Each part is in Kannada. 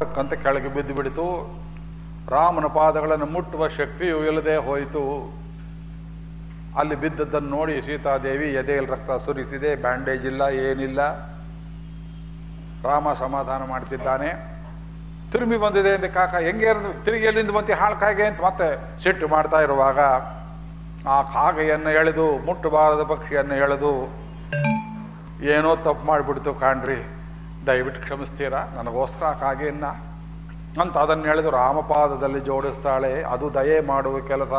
ಕಂತ ಕೆಳಗೆ ಬಿದ್ದು ಬಿಡಿತು. ರಾಮನ ಪಾದಗಳನ್ನು ಮುಟ್ಟುವ ಶಕ್ತಿಯು ಇಲ್ಲದೆ ಹೋಯಿತು. ಅಲ್ಲಿ ಬಿದ್ದದ್ದನ್ನು ನೋಡಿ ಸೀತಾದೇವಿ ಎದೆಯಲ್ಲಿ ರಕ್ತ ಸುರಿಸಿದೆ. ಬ್ಯಾಂಡೇಜ್ ಇಲ್ಲ, ಏನಿಲ್ಲ. ರಾಮ ಸಮಾಧಾನ ಮಾಡ್ತಿದ್ದಾನೆ. ತಿರುಮಿ ಬಂದಿದೆ ಅಂತ ಕಾಕ, ಹೆಂಗೆ ತಿರುಗಿ ಎಲ್ಲಿಂದ ಬಂತಿ ಹಾಳ್ಕಾಗೆ ಅಂತ ಮತ್ತೆ ಸಿಟ್ಟು ಮಾಡ್ತಾ ಇರುವಾಗ ಆ ಕಾಗೆಯನ್ನು ಎಳೆದು ಮುಟ್ಟಬಾರದ ಪಕ್ಷಿಯನ್ನು ಎಳೆದು, ಏನೋ ತಪ್ಪು ಮಾಡಿಬಿಡ್ತು ಕಾಣ್ರಿ. ದಯವಿಟ್ಟು ಕ್ಷಮಿಸ್ತೀರಾ? ನನಗೋಸ್ಕರ ಕಾಗೆಯನ್ನ ಅಂತ ಅದನ್ನು ಹೇಳಿದ್ರು. ರಾಮಪಾದದಲ್ಲಿ ಜೋಡಿಸ್ತಾಳೆ. ಅದು ದಯೆ ಮಾಡುವ ಕೆಲಸ.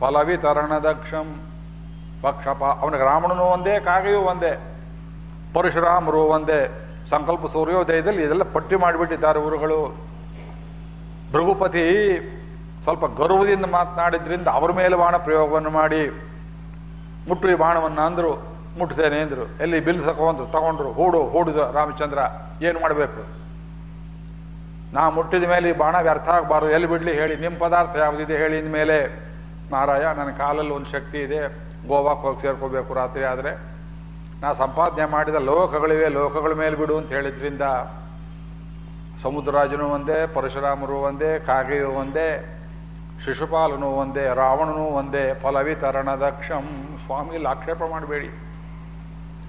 ಫಲವಿತರಣ ದಕ್ಷಂ ಪಕ್ಷಪ. ಅವನಿಗೆ ರಾಮನೂ ಒಂದೇ, ಕಾಗೆಯೂ ಒಂದೇ. ಪರಶುರಾಮರು ಒಂದೇ. ಸಂಕಲ್ಪ ಸೂರ್ಯೋದಯದಲ್ಲಿ ಇದೆಲ್ಲ ಪಟ್ಟಿ ಮಾಡಿಬಿಟ್ಟಿದ್ದಾರೆ ಊರುಗಳು. ಭೃಗುಪತಿ ಸ್ವಲ್ಪ ಗರ್ವದಿಂದ ಮಾತನಾಡಿದ್ರಿಂದ ಅವರ ಮೇಲೆ ಬಾಣ ಪ್ರಯೋಗವನ್ನು ಮಾಡಿ ಮುಟ್ಟು ಈ ಬಾಣವನ್ನು ಅಂದ್ರು. ಮುಟ್ತೇನೆ ಅಂದರು. ಎಲ್ಲಿ ಬಿಲ್ ತಗೊಂಡ್ರು ತಗೊಂಡ್ರು, ಹೂಡು, ಹೂಡಿದ ರಾಮಚಂದ್ರ, ಏನು ಮಾಡಬೇಕು? ನಾ ಮುಟ್ಟಿದ ಮೇಲೆ ಈ ಬಾಣ ವ್ಯರ್ಥ ಆಗಬಾರ್ದು. ಎಲ್ಲಿ ಬಿಡಲಿ ಹೇಳಿ ನಿಮ್ಮ ಪದಾರ್ಥ ಯಾವುದಿದೆ ಹೇಳಿ ಮೇಲೆ. ನಾರಾಯ, ನನ್ನ ಕಾಲಲ್ಲಿ ಒಂದು ಶಕ್ತಿ ಇದೆ. ಗೋವಾಕ್ಕೆ ಹೋಗಿ ಸೇರ್ಕೋಬೇಕು ರಾತ್ರಿ ಆದರೆ. ನಾ ಸಂಪಾದನೆ ಮಾಡಿದ ಲೋಕಗಳಿವೆ, ಲೋಕಗಳ ಮೇಲೆ ಬಿಡು ಅಂತ ಹೇಳಿದ್ರಿಂದ ಸಮುದ್ರರಾಜನು ಒಂದೇ, ಪರಶುರಾಮರು ಒಂದೇ, ಕಾಗೆಯು ಒಂದೇ, ಶಿಶುಪಾಲನು ಒಂದೇ, ರಾವಣನು ಒಂದೇ ಫಲವಿತರಣ ದಕ್ಷಂ ಸ್ವಾಮಿಯಲ್ಲಿ ಆಕ್ಷೇಪ ಮಾಡಬೇಡಿ.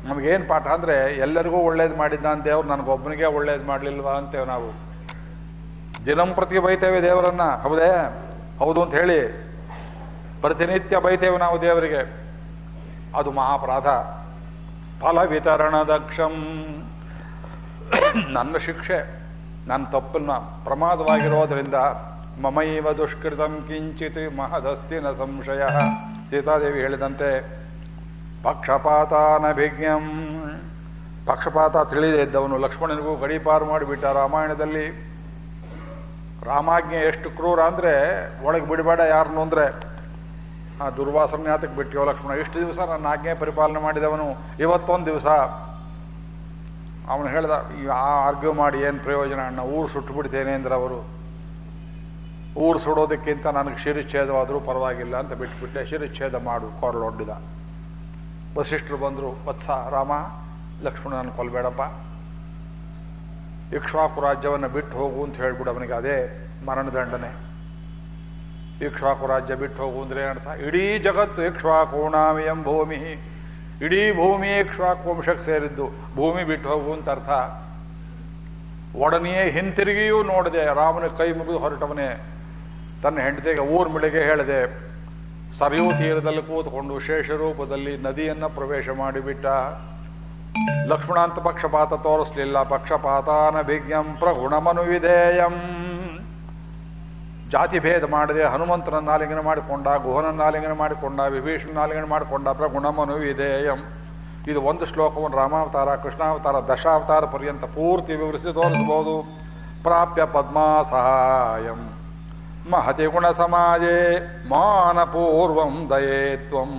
ನಮಗೇನು ಪಾಠ ಅಂದರೆ, ಎಲ್ಲರಿಗೂ ಒಳ್ಳೇದು ಮಾಡಿದ್ದ ಅಂತ ದೇವ್ರು ನನಗೊಬ್ಬನಿಗೆ ಒಳ್ಳೇದು ಮಾಡಲಿಲ್ವಾ ಅಂತೇವೆ ನಾವು. ದಿನಂಪ್ರತಿ ಬೈತೇವೆ ದೇವರನ್ನ, ಹೌದೇ? ಹೌದು ಅಂತ ಹೇಳಿ, ಪ್ರತಿನಿತ್ಯ ಬೈತೇವೆ ನಾವು ದೇವರಿಗೆ. ಅದು ಮಹಾಪರಾಧ. ಫಲ ವಿತರಣ ದಕ್ಷಂ ನನ್ನ ಶಿಕ್ಷೆ, ನನ್ನ ತಪ್ಪನ್ನ ಪ್ರಮಾದವಾಗಿರೋದ್ರಿಂದ ಮಮೈವ ದುಷ್ಕೃತಂ ಕಿಂಚಿತ್ ಮಹದಸ್ತಿನ ಸಂಶಯ. ಸೀತಾದೇವಿ ಹೇಳಿದಂತೆ ಪಕ್ಷಪಾತಾನಭಿಜ್ಞಂ. ಪಕ್ಷಪಾತ ತಿಳಿದೇ ಇದ್ದವನು ಲಕ್ಷ್ಮಣನಿಗೂ ಗಡೀಪಾರು ಮಾಡಿಬಿಟ್ಟ ರಾಮಾಯಣದಲ್ಲಿ. ರಾಮಾಜ್ಞೆ ಎಷ್ಟು ಕ್ರೂರ ಅಂದ್ರೆ ಒಳಗೆ ಬಿಡಬೇಡ ಯಾರನ್ನು ಅಂದರೆ. ಆ ದುರ್ವಾಸನ್ಯಾತಕ್ಕೆ ಬಿಟ್ಟಿಯೋ ಲಕ್ಷ್ಮಣ. ಇಷ್ಟು ದಿವಸ ನನ್ನ ಆಜ್ಞೆ ಪರಿಪಾಲನೆ ಮಾಡಿದವನು? ಇವತ್ತೊಂದು ದಿವಸ. ಅವನು ಹೇಳ್ದ ಆರ್ಗ್ಯೂ ಮಾಡಿ ಏನು ಪ್ರಯೋಜನ ಅಣ್ಣ? ಊರು ಸುಟ್ಟು ಬಿಡ್ತೇನೆ ಅಂದ್ರೆ ಅವರು. ಊರು ಸುಡೋದಕ್ಕಿಂತ ನನಗೆ ಶಿರಿಚ್ಛೇದವಾದರೂ ಪರವಾಗಿಲ್ಲ ಅಂತ ಬಿಟ್ಬಿಟ್ಟೆ. ಶಿರಿಚ್ಛೇದ ಮಾಡು, ಕೊರಳೊಡ್ಡಿದ. ವಸಿಷ್ಠರು ಬಂದರು, ವತ್ಸ, ರಾಮ ಲಕ್ಷ್ಮಣನ ಕೊಲ್ಬೇಡಪ್ಪ. ಇಕ್ಷ್ವಾಕು ರಾಜ್ಯವನ್ನು ಬಿಟ್ಟು ಹೋಗು ಅಂತ ಹೇಳ್ಬಿಡು ಅವನಿಗೆ ಅದೇ ಮರಣದಂಡನೆ. ಇಕ್ಷ್ವಾಕು ರಾಜ್ಯ ಬಿಟ್ಟು ಹೋಗು ಅಂದ್ರೆ ಏನರ್ಥ ಇಡೀ ಜಗತ್ತು ಇಕ್ಷ್ವಾಕೋಣಾಮಿಯಂ ಭೂಮಿ. ಇಡೀ ಭೂಮಿ ಇಕ್ಷ್ವಾಕು ವಂಶಕ್ಕೆ ಸೇರಿದ್ದು. ಭೂಮಿ ಬಿಟ್ಟು ಹೋಗು ಅಂತ ಅರ್ಥ? ಒಡನೆಯೇ ಹಿಂತಿರುಗಿಯೂ ನೋಡಿದೆ ರಾಮನ ಕೈ ಮುಗಿದು ಹೊರಟವನೇ. ತನ್ನ ಹೆಂಡತಿಗೆ ಊರ್ ಮಿಳಿಗೆ ಹೇಳಿದೆ ಸರಿಯೂ ತೀರದಲ್ಲಿ ಕೂತ್ಕೊಂಡು ಶೇಷ ರೂಪದಲ್ಲಿ ನದಿಯನ್ನ ಪ್ರವೇಶ ಮಾಡಿಬಿಟ್ಟ. ಲಕ್ಷ್ಮಣ ಅಂತ ಪಕ್ಷಪಾತ ತೋರಿಸ್ಲಿಲ್ಲ. ಪಕ್ಷಪಾತಾನಭಿಜ್ಞಂ ಪ್ರಗುಣಮನು ವಿಧೇಯಂ ಜಾತಿ ಭೇದ ಮಾಡದೆ ಹನುಮಂತನ ನಾಲಿಂಗನ ಮಾಡಿಕೊಂಡ ಗುಹನ ನಾಲಿಂಗನ ಮಾಡಿಕೊಂಡ ವಿಭೀಷಣ ನಾಲಿಂಗನ ಮಾಡಿಕೊಂಡ ಪ್ರಗುಣಮನು ವಿಧೇಯಂ ಇದು ಒಂದು ಶ್ಲೋಕವನ್ನು ರಾಮಾವತಾರ, ಕೃಷ್ಣಾವತಾರ, ದಶಾವತಾರ ಪರ್ಯಂತ ಪೂರ್ತಿ ವಿವರಿಸಿ ತೋರಿಸಬಹುದು. ಪ್ರಾಪ್ಯ ಪದ್ಮಾ ಸಹಾಯಂ ಮಹತಿ ಗುಣಸಮಾಜೇ ಮಾನಪೂರ್ವಂ ದಯೇತ್ವಂ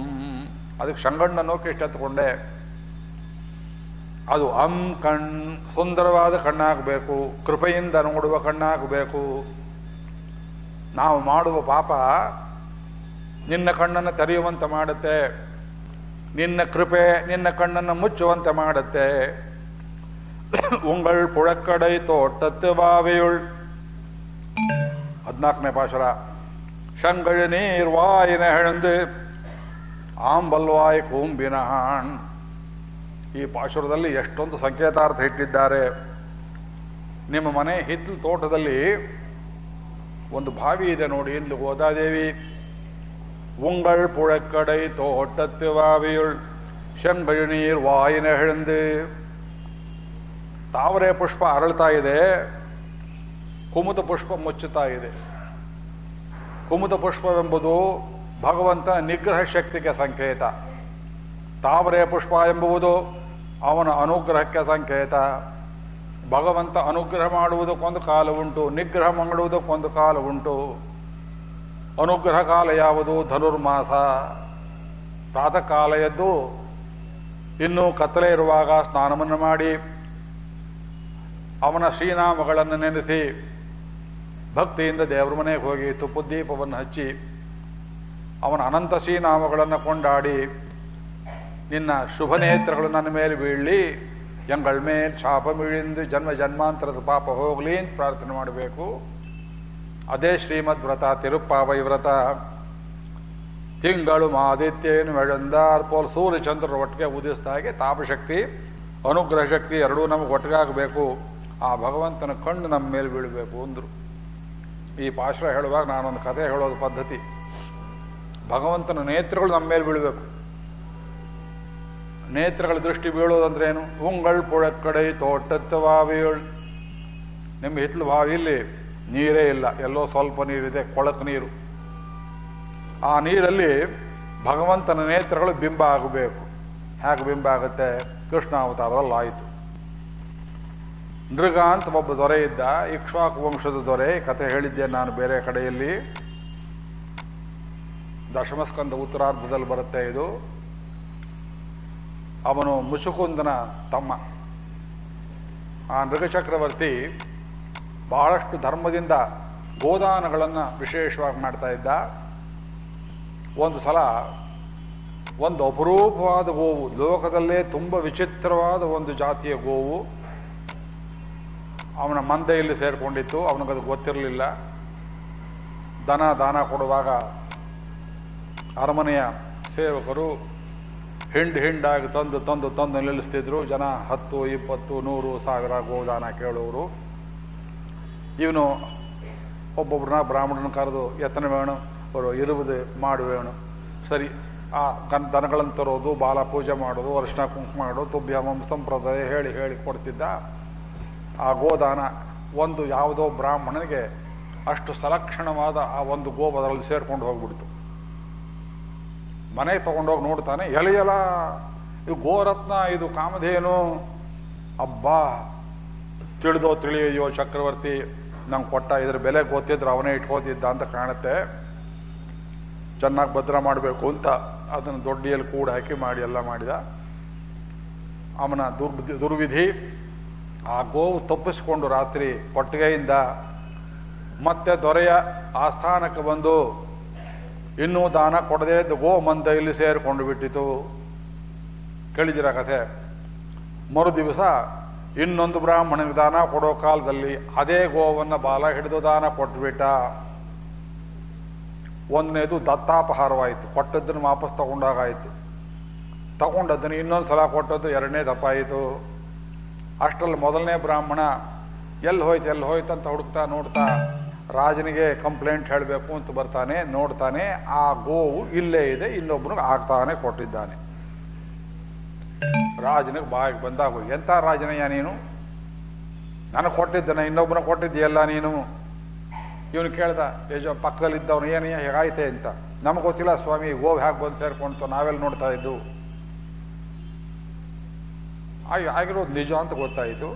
ಅದಕ್ಕೆ ಶಂಗಣ್ಣನು ಎತ್ಕೊಂಡೆ. ಅದು ಅಂ ಕಣ್, ಸುಂದರವಾದ ಕಣ್ಣಾಗಬೇಕು, ಕೃಪೆಯಿಂದ ನೋಡುವ ಕಣ್ಣಾಗಬೇಕು. ನಾವು ಮಾಡುವ ಪಾಪ ನಿನ್ನ ಕಣ್ಣನ್ನು ತೆರೆಯುವಂತೆ ಮಾಡುತ್ತೆ. ನಿನ್ನ ಕೃಪೆ ನಿನ್ನ ಕಣ್ಣನ್ನು ಮುಚ್ಚುವಂತೆ ಮಾಡುತ್ತೆ. ಉಂಗಳ್ ಪುಳಕ್ಕಡೈ ತೋಟತ್ತು ಬಾವಿಯುಳ್ ಹದಿನಾಲ್ಕನೇ ಪಾಶರ, ಶಂಗಳಿ ನೀರ್ ವಾಯಿನ ಹೆಣಂದು, ಆಂಬಲ್ವಾಯ್ ಕೂಂಬಿನ ಹಾಣ್. ಈ ಪಾಶುರದಲ್ಲಿ ಎಷ್ಟೊಂದು ಸಂಕೇತಾರ್ಥ ಇಟ್ಟಿದ್ದಾರೆ. ನಿಮ್ಮ ಮನೆ ಹಿತ್ತಲು ತೋಟದಲ್ಲಿ ಒಂದು ಬಾವಿ ಇದೆ ನೋಡಿ ಎಂದು ಗೋದಾದೇವಿ. ಉಂಗಳ್ ಪುಳಕ್ಕಡೈ ತೋಟತ್ತು ಬಾವಿಯುಳ್, ಶಂಗಳಿ ನೀರ್ ವಾಯಿನ ಹೆಣಂದು. ತಾವರೆ ಪುಷ್ಪ ಅರಳ್ತಾ ಇದೆ ಕುಮುತ ಪುಷ್ಪ ಮುಚ್ಚುತ್ತಾ ಇದೆ. ಕುಮುದ ಪುಷ್ಪವೆಂಬುದು ಭಗವಂತ ನಿಗ್ರಹ ಶಕ್ತಿಗೆ ಸಂಕೇತ. ತಾವರೆ ಪುಷ್ಪ ಎಂಬುವುದು ಅವನ ಅನುಗ್ರಹಕ್ಕೆ ಸಂಕೇತ. ಭಗವಂತ ಅನುಗ್ರಹ ಮಾಡುವುದಕ್ಕೊಂದು ಕಾಲ ಉಂಟು, ನಿಗ್ರಹ ಮಾಡುವುದಕ್ಕೊಂದು ಕಾಲ ಉಂಟು. ಅನುಗ್ರಹ ಕಾಲ ಯಾವುದು? ಧನುರ್ಮಾಸ. ಪ್ರಾತಃ ಕಾಲ ಎದ್ದು ಇನ್ನೂ ಕತ್ತಲೆ ಇರುವಾಗ ಸ್ನಾನವನ್ನು ಮಾಡಿ ಅವನ ಶ್ರೀನಾಮಗಳನ್ನು ನೆನೆಸಿ ಭಕ್ತಿಯಿಂದ ದೇವರ ಮನೆಗೆ ಹೋಗಿ ತುಪ್ಪುದ್ದೀಪವನ್ನು ಹಚ್ಚಿ ಅವನ ಅನಂತ ಶ್ರೀನಾಮಗಳನ್ನು ಕೊಂಡಾಡಿ, ನಿನ್ನ ಶುಭ ನೇತ್ರಗಳು ನನ್ನ ಮೇಲೆ ಬೀಳಲಿ ಎಂಗಳ ಮೇಲೆ ಶಾಪಮಿಳಿಂದು ಜನ್ಮ ಜನ್ಮಾಂತರದ ಪಾಪ ಹೋಗಲಿ ಅಂತ ಪ್ರಾರ್ಥನೆ ಮಾಡಬೇಕು. ಅದೇ ಶ್ರೀಮದ್ ವ್ರತ ತಿರುಪ್ಪಾವೈ ವ್ರತ ತಿಂಗಳು ಮಾದಿತ್ಯೇನು ಮೆಳಂದಾರ್ ಪೋಲ್ ಸೂರ್ಯ ಚಂದ್ರರ ಒಟ್ಟಿಗೆ ಉದಿಸ್ದ ಹಾಗೆ ತಾಪಶಕ್ತಿ, ಅನುಗ್ರಹ ಶಕ್ತಿ ಎರಡೂ ನಮಗೆ ಒಟ್ಟಿಗಾಗಬೇಕು. ಆ ಭಗವಂತನ ಕಣ್ಣು ನಮ್ಮ ಮೇಲೆ ಬೀಳಬೇಕು ಅಂದ್ರು. ಈ ಪಾಶ್ರ ಹೇಳುವಾಗ ನಾನೊಂದು ಕಥೆ ಹೇಳೋದು ಪದ್ಧತಿ. ಭಗವಂತನ ನೇತ್ರಗಳು ನಮ್ಮ ಮೇಲೆ ಬೀಳಬೇಕು. ನೇತ್ರಗಳ ದೃಷ್ಟಿ ಬೀಳೋದಂದ್ರೆ ಏನು? ಉಂಗಳ್ ತೋಟತ್ತ ತೋಟತ್ತವಾವಿಯಳ್ ನಿಮ್ಮ ಹಿತ್ಲು ಬಾವಿಯಲ್ಲಿ ನೀರೇ ಇಲ್ಲ. ಎಲ್ಲೋ ಸ್ವಲ್ಪ ನೀರಿದೆ, ಕೊಳಕು ನೀರು. ಆ ನೀರಲ್ಲಿ ಭಗವಂತನ ನೇತ್ರಗಳು ಬಿಂಬ ಆಗಬೇಕು. ಹೇಗೆ ಬಿಂಬ ಆಗುತ್ತೆ? ಕೃಷ್ಣಾವತಾರದಲ್ಲಿ ಆಯಿತು ನೃಗ ಅಂತ ಒಬ್ಬ ದೊರೆ ಇದ್ದ, ಇಕ್ಷ್ವಾಕು ವಂಶದ ದೊರೆ ಕಥೆ ಹೇಳಿದ್ದೆ ನಾನು ಬೇರೆ ಕಡೆಯಲ್ಲಿ. ದಶಮಸ್ಕಂದ ಉತ್ತರಾರ್ಧದಲ್ಲಿ ಬರುತ್ತೆ ಇದು. ಅವನು ಮುಸುಕುಂದನ ತಮ್ಮ. ಆ ನೃಗಚಕ್ರವರ್ತಿ ಬಹಳಷ್ಟು ಧರ್ಮದಿಂದ ಗೋದಾನಗಳನ್ನು ವಿಶೇಷವಾಗಿ ಮಾಡ್ತಾ ಇದ್ದ. ಒಂದು ಸಲ ಒಂದು ಅಪರೂಪವಾದ ಗೋವು, ಲೋಕದಲ್ಲೇ ತುಂಬ ವಿಚಿತ್ರವಾದ ಒಂದು ಜಾತಿಯ ಗೋವು. ಅವನ ಮಂದೆಯಲ್ಲಿ ಸೇರಿಕೊಂಡಿತ್ತು ಅವನಿಗದು ಗೊತ್ತಿರಲಿಲ್ಲ. ದನ, ದಾನ ಕೊಡುವಾಗ ಅರಮನೆಯ ಸೇವಕರು ಹಿಂಡು ಹಿಂಡಾಗಿ ತಂದು ತಂದು ತಂದು ನಿಲ್ಲಿಸ್ತಿದ್ರು. ಜನ ಹತ್ತು, ಇಪ್ಪತ್ತು, ನೂರು ಸಾವಿರ ಗೋದಾನ ಕೇಳುವರು ಇವನು ಒಬ್ಬೊಬ್ಬರನ್ನ ಬ್ರಾಹ್ಮಣನ ಕರೆದು, ಎತ್ತನ ವೇಣು ಅವರು ಇರುವುದು ಮಾಡುವೇಣು ಸರಿ, ಆ ಕನ್ ದನಗಳನ್ನು ತರೋದು, ಬಾಲ ಪೂಜೆ ಮಾಡೋದು, ಅರಿಶಿನ ಕುಂಕುಮ ಮಾಡೋದು ತುಭ್ಯಮಂ ಸಂಪ್ರದಾಯ ಹೇಳಿ ಹೇಳಿ ಕೊಡ್ತಿದ್ದ. ಆ ಗೋದಾನ ಒಂದು ಯಾವುದೋ ಬ್ರಾಹ್ಮಣನಿಗೆ ಅಷ್ಟು ಸಲಕ್ಷಣವಾದ ಆ ಒಂದು ಗೋ ಅದರಲ್ಲಿ ಸೇರ್ಕೊಂಡು ಹೋಗ್ಬಿಡ್ತು. ಮನೆಗೆ ತಗೊಂಡೋಗಿ ನೋಡ್ತಾನೆ ಎಲೆಯಲ ಇದು ಗೋರತ್ನ, ಇದು ಕಾಮಧೇನು? ಅಬ್ಬಾ, ತಿಳಿದೋ ತಿಳಿಯೋ ಚಕ್ರವರ್ತಿ, ನಂಗೆ ಕೊಟ್ಟ ಇದ್ರ ಬೆಲೆ ಗೊತ್ತಿದ್ರೆ ಅವನೇ ಇಟ್ಕೋತಿದ್ದ ಅಂತ ಕಾಣುತ್ತೆ. ಚೆನ್ನಾಗಿ ಭದ್ರ ಮಾಡಬೇಕು ಅಂತ ಅದನ್ನು ದೊಡ್ಡಿಯಲ್ಲಿ ಕೂಡ ಹಾಕಿ ಮಾಡಿ, ಎಲ್ಲ ಮಾಡಿದ. ಅವನ ದುರ್ಬುದ್ಧಿ ದುರ್ವಿಧಿ ಆ ಗೋವು ತಪ್ಪಿಸಿಕೊಂಡು ರಾತ್ರಿ ಕೊಟ್ಟಿಗೆಯಿಂದ ಮತ್ತೆ ದೊರೆಯ ಆಸ್ಥಾನಕ್ಕೆ ಬಂದು ಇನ್ನೂ ದಾನ ಕೊಡದೇ ಇದ್ದ ಗೋ ಮಂದೆಯಲ್ಲಿ ಸೇರಿಕೊಂಡು ಬಿಟ್ಟಿತು. ಕೇಳಿದಿರ ಕಥೆ? ಮರು ದಿವಸ ಇನ್ನೊಂದು ಬ್ರಾಹ್ಮಣನಿಗೆ ದಾನ ಕೊಡೋ ಕಾಲದಲ್ಲಿ ಅದೇ ಗೋವನ್ನ ಬಾಲ ಹಿಡಿದು ದಾನ ಕೊಟ್ಟುಬಿಟ್ಟ ಒಂದನೇದು ದತ್ತಾಪಹಾರವಾಯಿತು. ಕೊಟ್ಟದ್ದನ್ನು ವಾಪಸ್ ತಗೊಂಡಾಗಾಯಿತು. ತಗೊಂಡದ್ದನ್ನು ಇನ್ನೊಂದು ಸಲ ಕೊಟ್ಟದ್ದು ಎರಡನೇ ದಪ್ಪಾಯಿತು ಅಷ್ಟರಲ್ಲಿ ಮೊದಲನೇ ಬ್ರಾಹ್ಮಣ, ಎಲ್ಲಿ ಹೋಯ್ತು ಎಲ್ಲಿ ಹೋಯ್ತು ಅಂತ ಹುಡುಕ್ತಾ ನೋಡ್ತಾ ರಾಜನಿಗೆ ಕಂಪ್ಲೇಂಟ್ ಹೇಳಬೇಕು ಅಂತ ಬರ್ತಾನೆ, ನೋಡ್ತಾನೆ, ಆ ಗೋವು ಇಲ್ಲೇ ಇದೆ ಇನ್ನೊಬ್ಬನಿಗೆ ಆಗ್ತಾನೆ ಕೊಟ್ಟಿದ್ದಾನೆ. ರಾಜನಿಗೆ ಬಾಯಿಗೆ ಬಂದಾಗ ಎಂಥ ರಾಜನಯ್ಯ ನೀನು? ನನಗೆ ಕೊಟ್ಟಿದ್ದಾನೆ ಇನ್ನೊಬ್ಬನ ಕೊಟ್ಟಿದ್ದೀಯಲ್ಲ ನೀನು? ಇವನು ಕೇಳ್ದ, ಯಜ, ಪಕ್ಕದಲ್ಲಿದ್ದವನು ಏನಯ್ಯ ಹೇಗಾಯ್ತೆ ಅಂತ. ನಮಗೆ ಗೊತ್ತಿಲ್ಲ ಸ್ವಾಮಿ, ಗೋವು ಹ್ಯಾಕ್ ಬಂದು ಸೇರ್ಕೊಂತು ನಾವೆಲ್ಲ ನೋಡ್ತಾ ಇದ್ದು? ಆಗಿರೋದು ನಿಜ ಅಂತ ಗೊತ್ತಾಯಿತು.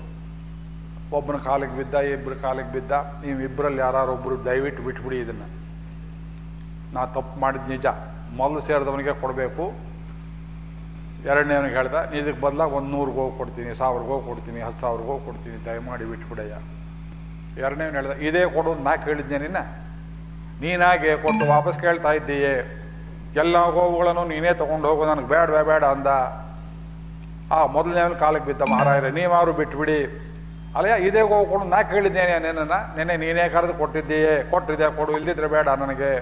ಒಬ್ಬನ ಕಾಲಿಗೆ ಬಿದ್ದ ಇಬ್ಬರ ಕಾಲಿಗೆ ಬಿದ್ದ. ನೀವು ಇಬ್ಬರಲ್ಲಿ ಯಾರೊಬ್ಬರು ದಯವಿಟ್ಟು ಬಿಟ್ಬಿಡಿ ಇದನ್ನ. ನಾ ತಪ್ಪು ಮಾಡಿದ ನಿಜ. ಮೊದಲು ಸೇರಿದವನಿಗೆ ಕೊಡಬೇಕು. ಎರಡನೇವನಿಗೆ ಹೇಳ್ದ ಇದಕ್ಕೆ ಬದಲಾಗಿ ಒಂದು ನೂರು ಗೋವು ಕೊಡ್ತೀನಿ ಸಾವಿರ ಗೋವು ಕೊಡ್ತೀನಿ, ಹತ್ತು ಸಾವಿರ ಗೋವು ಕೊಡ್ತೀನಿ, ದಯಮಾಡಿ ಬಿಟ್ಬಿಡಯ್ಯ. ಎರಡನೇವನು ಹೇಳ್ದ, ಇದೇ ಕೊಡು ನಾ ಕೇಳಿದ್ದೆ ನಿನ್ನ. ನೀನಾಗೆ ಕೊಟ್ಟು ವಾಪಸ್ ಕೇಳ್ತಾ ಇದ್ದೀಯೇ. ಎಲ್ಲ ಗೋವುಗಳನ್ನು ನೀನೇ ತಗೊಂಡು ಹೋಗು, ನನಗೆ ಬೇಡ ಬೇಡ ಅಂದ. ಆ ಮೊದಲನೇ ಕಾಲಕ್ಕೆ ಬಿದ್ದ ಮಹಾರಾಯರೇ, ನೀವಾರು ಬಿಟ್ಬಿಡಿ. ಅಲ್ಲಯ್ಯ, ಇದೇ ಹೋಗ್ಕೊಂಡು ಕೊಡು ನಾ ಕೇಳಿದ್ದೇನೆ ನಿನ್ನ ನೆನೆ ನೀನೇ ಕರೆದು ಕೊಟ್ಟಿದ್ದೀಯೇ. ಕೊಟ್ಟಿದ್ದೆ ಕೊಡು, ಇಲ್ದಿದ್ರೆ ಬೇಡ ನನಗೆ.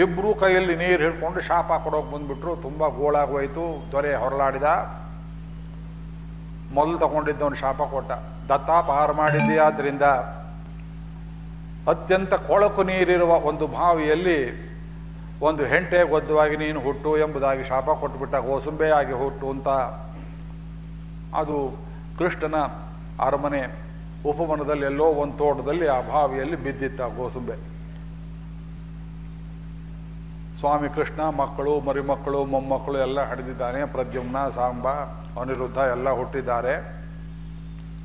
ಇಬ್ರು ಕೈಯಲ್ಲಿ ನೀರು ಹಿಡ್ಕೊಂಡು ಶಾಪ ಕೊಡೋಕೆ ಬಂದ್ಬಿಟ್ರು. ತುಂಬಾ ಗೋಳಾಗೋಯ್ತು, ದೊರೆ ಹೊರಲಾಡಿದ. ಮೊದಲು ತಗೊಂಡಿದ್ದವನು ಶಾಪ ಕೊಟ್ಟ. ದತ್ತಾಪಹಾರ ಮಾಡಿದ್ದೀಯಾದ್ರಿಂದ ಅತ್ಯಂತ ಕೊಳಕು ನೀರಿರುವ ಒಂದು ಬಾವಿಯಲ್ಲಿ ಒಂದು ಹೆಂಟೆ ಗೊದ್ದುವಾಗಿ ನೀನು ಹುಟ್ಟು ಎಂಬುದಾಗಿ ಶಾಪ ಕೊಟ್ಟುಬಿಟ್ಟ ಗೋಸುಂಬೆಯಾಗಿ ಹುಟ್ಟು ಅಂತ ಅದು ಕೃಷ್ಣನ ಅರಮನೆ ಉಪವನದಲ್ಲಿ ಎಲ್ಲೋ ಒಂದು ತೋಟದಲ್ಲಿ ಆ ಬಾವಿಯಲ್ಲಿ ಬಿದ್ದಿತ್ತ ಗೋಸುಂಬೆ. ಸ್ವಾಮಿ ಕೃಷ್ಣ, ಮಕ್ಕಳು, ಮರಿಮಕ್ಕಳು, ಮೊಮ್ಮಕ್ಕಳು ಎಲ್ಲ ಹಡಿದಿದ್ದಾನೆ. ಪ್ರದ್ಯುಮ್ನ, ಸಾಂಬ, ಅನಿರುದ್ಧ ಎಲ್ಲ ಹುಟ್ಟಿದ್ದಾರೆ.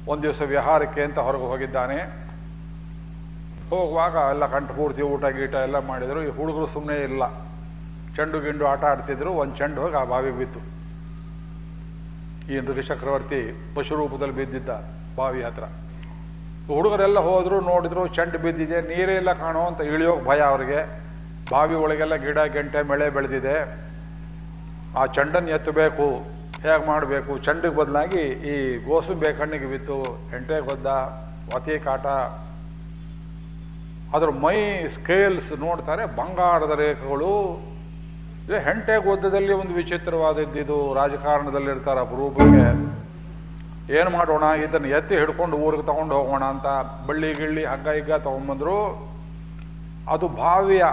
ಒಂದು ದಿವಸ ವಿಹಾರಕ್ಕೆ ಅಂತ ಹೊರಗೆ ಹೋಗಿದ್ದಾನೆ. ಹೋಗುವಾಗ ಎಲ್ಲ ಕಂಠಪೂರ್ತಿ ಊಟ ಗೀಟ ಎಲ್ಲ ಮಾಡಿದ್ರು. ಈ ಹುಡುಗರು ಸುಮ್ಮನೆ ಇಲ್ಲ. ಚೆಂಡು ಗಿಂಡು ಆಟ ಆಡ್ತಿದ್ರು. ಒಂದು ಚೆಂಡು ಹೋಗಿ ಆ ಬಾವಿ ಬಿತ್ತು. ಈ ನೃಗ ಚಕ್ರವರ್ತಿ ಪಶು ರೂಪದಲ್ಲಿ ಬಿದ್ದಿದ್ದ ಬಾವಿ ಹತ್ರ. ಹುಡುಗರೆಲ್ಲ ಹೋದ್ರು, ನೋಡಿದ್ರು, ಚೆಂಡು ಬಿದ್ದಿದೆ. ನೀರೇ ಇಲ್ಲ ಕಾಣೋ ಅಂತ ಇಳಿಯೋಕೆ ಭಯ ಅವ್ರಿಗೆ. ಬಾವಿ ಒಳಗೆಲ್ಲ ಗಿಡ, ಗೆಂಟೆ, ಮಳೆ ಬೆಳೆದಿದೆ. ಆ ಚೆಂಡನ್ನು ಎತ್ತಬೇಕು. ಹೇಗೆ ಮಾಡಬೇಕು? ಚಂಡಿಗೆ ಬದಲಾಗಿ ಈ ಗೋಸು ಬೇಕಣ್ಣಿಗೆ ಬಿತ್ತು. ಎಂಟೆ ಗೊದ್ದ, ವತಿ ಕಾಟ ಅದ್ರ ಮೈ ಸ್ಕೇಲ್ಸ್ ನೋಡ್ತಾರೆ, ಬಂಗಾರದ ರೇಖೆಗಳು. ಇದು ಹೆಂಟೆ ಗೊದ್ದದಲ್ಲಿ ಒಂದು ವಿಚಿತ್ರವಾದದ್ದಿದು. ರಾಜಕಾರಣದಲ್ಲಿರ್ತಾರೆ ಅಪರೂಪಕ್ಕೆ ಏನು ಮಾಡೋಣ? ಇದನ್ನು ಎತ್ತಿ ಹಿಡ್ಕೊಂಡು ಊರಿಗೆ ತಗೊಂಡು ಹೋಗೋಣ ಅಂತ. ಬಳ್ಳಿ ಗಿಳ್ಳಿ ಹಗ್ಗ ಹಿಗ್ಗ ತಗೊಂಡ್ಬಂದ್ರು ಅದು ಬಾವಿಯ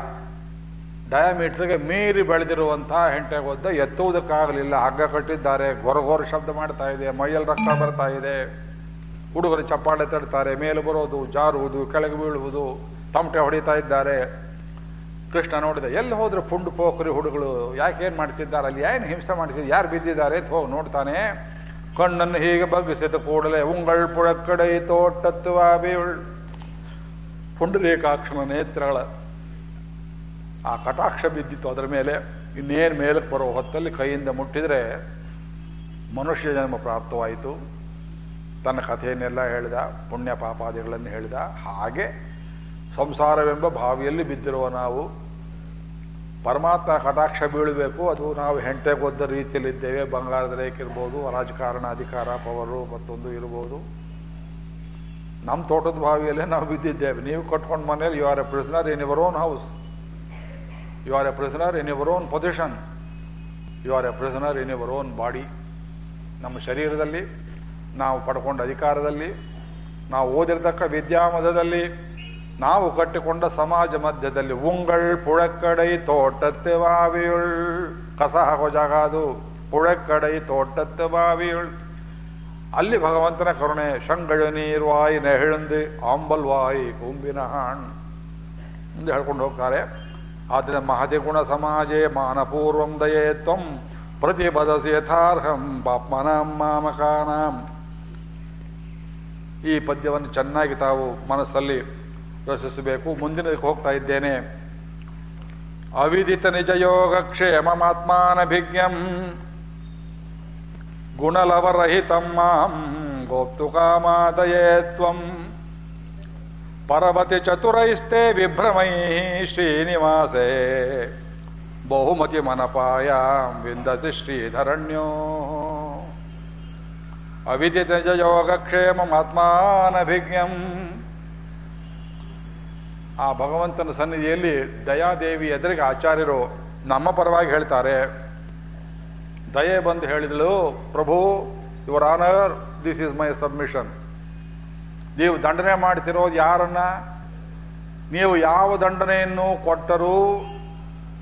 ಡಯಾಮೀಟ್ರಿಗೆ ಮೀರಿ ಬೆಳೆದಿರುವಂತಹ ಹೆಂಟೆ ಗೊದ್ದ ಎತ್ತುವುದಕ್ಕಾಗಲಿಲ್ಲ. ಹಗ್ಗ ಕಟ್ಟಿದ್ದಾರೆ. ಗೊರಗೊರ ಶಬ್ದ ಮಾಡ್ತಾ ಇದೆ. ಮೈಯಲ್ಲಿ ರಕ್ತ ಬರ್ತಾ ಇದೆ. ಹುಡುಗರು ಚಪ್ಪಾಳೆ ತಡ್ತಾರೆ ಮೇಲೆ ಬರೋದು, ಜಾರುವುದು, ಕೆಳಗೆ ಬೀಳುವುದು. ತಮಟೆ ಹೊಡಿತಾ ಇದ್ದಾರೆ. ಕೃಷ್ಣ ನೋಡಿದ, ಎಲ್ಲಿ ಹೋದ್ರೆ ಪುಂಡು ಪೋಖರಿ ಹುಡುಗಳು ಯಾಕೆ ಏನ್ ಮಾಡ್ತಿದ್ದಾರೆ? ಅಲ್ಲಿ ಏನು ಹಿಂಸೆ ಮಾಡಿಸಿದ್ರು ಯಾರು ಬಿದ್ದಿದ್ದಾರೆ? ಹೋಗಿ ನೋಡ್ತಾನೆ. ಕಣ್ಣನ್ನು ಹೀಗೆ ಬಗ್ಗಿಸಿದ ಕೂಡಲೇ ಉಂಗಳ್ ಪುಳಕ್ಕಡೈ ಪುಂಡ ಪುಂಡರೀಕಾಕ್ಷನ ನೇತ್ರಗಳ ಆ ಕಟಾಕ್ಷ ಬಿದ್ದಿತ್ತು ಅದರ ಮೇಲೆ. ಇನ್ನೇನು ಮೇಲಕ್ಕೆ ಬರೋ ಹೊತ್ತಲ್ಲಿ ಕೈಯಿಂದ ಮುಟ್ಟಿದ್ರೆ ಮನುಷ್ಯ ಜನ್ಮ ಪ್ರಾಪ್ತವಾಯಿತು. ತನ್ನ ಕಥೆಯನ್ನೆಲ್ಲ ಹೇಳಿದ, ಪುಣ್ಯ ಪಾಪಾದಿಗಳನ್ನು ಹೇಳಿದ. ಹಾಗೆ ಸಂಸಾರವೆಂಬ ಬಾವಿಯಲ್ಲಿ ಬಿದ್ದಿರುವ ನಾವು, ಪರಮಾತ್ಮ ಕಟಾಕ್ಷ ಬೀಳಬೇಕು, ಅದು ನಾವು ಹೆಂಟೆ ಗೊದ್ದ ರೀತಿಯಲ್ಲಿದ್ದೇವೆ, ಬಂಗಾರದ ರೇಖಿರ್ಬೋದು ರಾಜಕಾರಣ, ಅಧಿಕಾರ, ಪವರು ಮತ್ತೊಂದು ಇರ್ಬೋದು. ನಮ್ಮ ತೋಟದ ಬಾವಿಯಲ್ಲೇ ನಾವು ಬಿದ್ದಿದ್ದೇವೆ. ನೀವು ಕಟ್ಕೊಂಡು ಮನೇಲಿ you are a prisoner in your own house you are a prisoner in your own position you are a prisoner in your own body ನಮ್ಮ ಶರೀರದಲ್ಲಿ, ನಾವು ಪಡ್ಕೊಂಡ ಅಧಿಕಾರದಲ್ಲಿ, ನಾವು ಓದಿರ್ತಕ್ಕ ವಿದ್ಯಾಮದದಲ್ಲಿ ನಾವು ಕಟ್ಟಿಕೊಂಡ ಸಮಾಜ ಮಧ್ಯದಲ್ಲಿ ಉಂಗಳ್, ಪುಳಕ್ಕಡೈ ತೋಟತ್ತೆ ಬಾವಿಯುಳ್. ಕಸ ಹಾಕೋ ಜಾಗ ಅದು ಪುಳಕ್ಕಡೈ ತೋಟತ್ತೆ ಬಾವಿಯುಳ್. ಅಲ್ಲಿ ಭಗವಂತನ ಕರುಣೆ, ಶಂಗಳು ನೀರ್ವಾಯಿ ನೆಹಳಂದಿ ಆಂಬಲ್ವಾಯಿ ಕುಂಬಿನ ಹಾಣ್ ಎಂದು ಹೇಳ್ಕೊಂಡು ಹೋಗ್ತಾರೆ. ಆದರೆ ಮಹತಿಗುಣ ಸಮಾಜೇ ಮಾನಪೂರ್ವಂ ದಯೇ ತ್ವಂ ಪ್ರತಿಪದಸಿ ಯಥಾರ್ಹಂ ಪಾಪ್ಮನಾಂ ಮಾಮಕಾನಾಂ. ಈ ಪದ್ಯವನ್ನು ಚೆನ್ನಾಗಿ ತಾವು ಮನಸ್ಸಲ್ಲಿ ರಚಿಸಬೇಕು ಮುಂದಿನದಕ್ಕೆ ಹೋಗ್ತಾ ಇದ್ದೇನೆ. ಅವಿದಿತ ನಿಜ ಯೋಗಕ್ಷೇಮಮಾತ್ಮಾನಭಿಜ್ಞಂ ಗುಣಲವರಹಿತಂ ಮಾಂ ಗೋಪ್ತು ಕಾಮಾದಯೇ ತ್ವಂ. ಪರಮತಿ ಚತುರೈಸ್ತೆ ವಿಭ್ರಮೈ ಶ್ರೀನಿವಾಸೇ. ಬಹುಮತಿ ಮನಪಾಯಾಂ ವಿಂದತಿ ಶ್ರೀಧರಣ್ಯೋ. ಅವಿದಿತ ನಿಜ ಯೋಗಕ್ಷೇಮಮಾತ್ಮಾನಭಿಜ್ಞಂ ಆ ಭಗವಂತನ ಸನ್ನಿಧಿಯಲ್ಲಿ ದಯಾದೇವಿ ಎದುರಿಗೆ ಆಚಾರ್ಯರು ನಮ್ಮ ಪರವಾಗಿ ಹೇಳ್ತಾರೆ. ದಯೆ ಬಂದು ಹೇಳಿದಳು, ಪ್ರಭು, your honour this is my submission ನೀವು ದಂಡನೆ ಮಾಡ್ತಿರೋದು ಯಾರನ್ನ? ನೀವು ಯಾವ ದಂಡನೆಯನ್ನು ಕೊಟ್ಟರೂ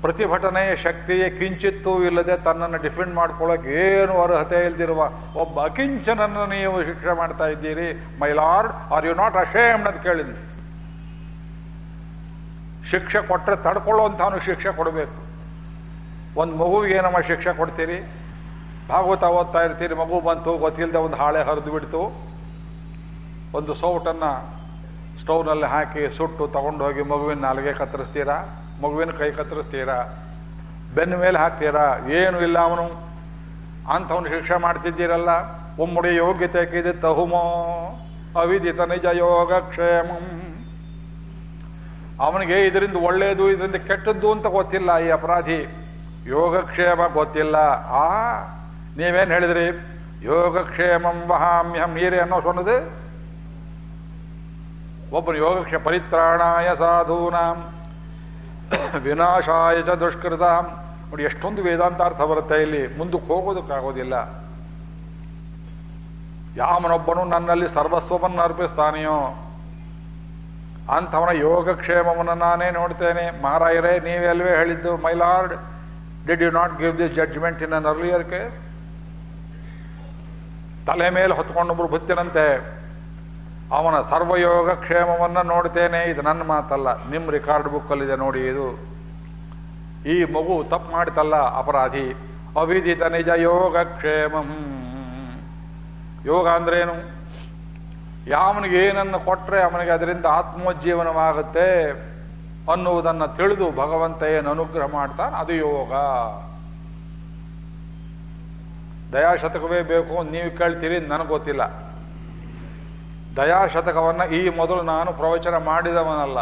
ಪ್ರತಿಭಟನೆಯ ಶಕ್ತಿಯೇ ಕಿಂಚಿತ್ತೂ ಇಲ್ಲದೆ ತನ್ನನ್ನು ಡಿಫೆಂಡ್ ಮಾಡ್ಕೊಳ್ಳೋಕೆ ಏನು ಅರ್ಹತೆ ಇಲ್ದಿರುವ ಒಬ್ಬ ಅಕಿಂಚನನ್ನು ನೀವು ಶಿಕ್ಷೆ ಮಾಡ್ತಾ ಇದ್ದೀರಿ. My lord, are you not ashamed ಅಂತ ಕೇಳಿದ್ವಿ ಶಿಕ್ಷೆ ಕೊಟ್ಟರೆ ತಡ್ಕೊಳ್ಳುವಂಥವನು ಶಿಕ್ಷೆ ಕೊಡಬೇಕು. ಒಂದು ಮಗುವಿಗೆ ಏನಮ್ಮ ಶಿಕ್ಷೆ ಕೊಡ್ತೀರಿ? ಭಾಗವತ ಓದ್ತಾ ಇರ್ತೀರಿ, ಮಗು ಬಂತು ಗೊತ್ತಿಲ್ಲದೆ ಒಂದು ಹಾಳೆ ಹರಿದು ಬಿಡ್ತು. ಒಂದು ಸೌಟನ್ನು ಸ್ಟೌವ್ನಲ್ಲಿ ಹಾಕಿ ಸುಟ್ಟು ತಗೊಂಡು ಹೋಗಿ ಮಗುವಿನ ನಾಲಿಗೆ ಕತ್ತರಿಸ್ತೀರಾ? ಮಗುವಿನ ಕೈ ಕತ್ತರಿಸ್ತೀರಾ? ಬೆನ್ನ ಮೇಲೆ ಹಾಕ್ತೀರಾ? ಏನು ಇಲ್ಲ ಅವನು. ಅಂಥವನು ಶಿಕ್ಷೆ ಮಾಡ್ತಿದ್ದೀರಲ್ಲ. ಉಮ್ಮುಡಿ ಯೋಗ್ಯತೆ ಕಿದೆ ತಹುಮೋ ಅವಿದಿತ ನಿಜ ಯೋಗಕ್ಷೇಮಂ. ಅವನಿಗೆ ಇದರಿಂದ ಒಳ್ಳೆಯದು, ಇದರಿಂದ ಕೆಟ್ಟದ್ದು ಅಂತ ಗೊತ್ತಿಲ್ಲ ಈ ಅಪರಾಧಿ. ಯೋಗಕ್ಷೇಮ ಗೊತ್ತಿಲ್ಲ. ಆ, ನೀವೇನು ಹೇಳಿದ್ರಿ? ಯೋಗಕ್ಷೇಮಂ ವಹಾಮ್ಯಹಂ. ನೀರೇ ಅನ್ನೋ ಸೊನ್ನದು? ಒಬ್ಬನು ಯೋಗಕ್ಷ ಪರಿತ್ರಾಣಾಯ ಸಾಧೂನಾಂ. ವಿನಾಶಾಯ ಚ ದುಷ್ಕೃತ. ನೋಡಿ, ಎಷ್ಟೊಂದು ವೇದಾಂತಾರ್ಥ ಬರುತ್ತೆ ಇಲ್ಲಿ. ಮುಂದಕ್ಕೆ ಹೋಗೋದಕ್ಕಾಗೋದಿಲ್ಲ ಯಾವನೊಬ್ಬನು ನನ್ನಲ್ಲಿ ಸರ್ವಸ್ವವನ್ನು ಅರ್ಪಿಸ್ತಾನೆಯೋ ಅಂಥವನ ಯೋಗಕ್ಷೇಮವನ್ನು ನಾನೇ ನೋಡ್ತೇನೆ. ಮಾರಾಯರೇ ನೀವೆಲ್ವೇ ಹೇಳಿದ್ದು my lord did you not give this judgement in an earlier case ತಲೆ ಮೇಲೆ ಹೊತ್ಕೊಂಡೊಬ್ರು ಬುತ್ತಿನಂತೆ, ಅವನ ಸರ್ವಯೋಗ ಕ್ಷೇಮವನ್ನ ನೋಡ್ತೇನೆ. ಇದು ನನ್ನ ಮಾತಲ್ಲ ನಿಮ್ಮ ರೆಕಾರ್ಡ್ ಬುಕ್ಕಲ್ಲಿದೆ ನೋಡಿ ಇದು. ಈ ಮಗು ತಪ್ಪು ಮಾಡಿತಲ್ಲ, ಅಪರಾಧಿ. ಅವಿದಿತ ನಿಜ ಯೋಗಕ್ಷೇಮ. ಯೋಗ ಅಂದ್ರೇನು? ಯಾವನಿಗೆ ಏನನ್ನು ಕೊಟ್ಟರೆ ಅವನಿಗೆ ಅದರಿಂದ ಆತ್ಮೋಜ್ಜೀವನವಾಗುತ್ತೆ ಅನ್ನುವುದನ್ನು ತಿಳಿದು ಭಗವಂತ ಏನು ಅನುಗ್ರಹ ಮಾಡ್ತಾನೆ. ಅದು ಯೋಗ. ದಯಾಶತಕವೇ ಬೇಕು ನೀವು ಕೇಳ್ತೀರಿ, ನನಗೆ ಗೊತ್ತಿಲ್ಲ. ದಯಾಶತಕವನ್ನು ಈ ಮೊದಲು ನಾನು ಪ್ರವಚನ ಮಾಡಿದವನಲ್ಲ.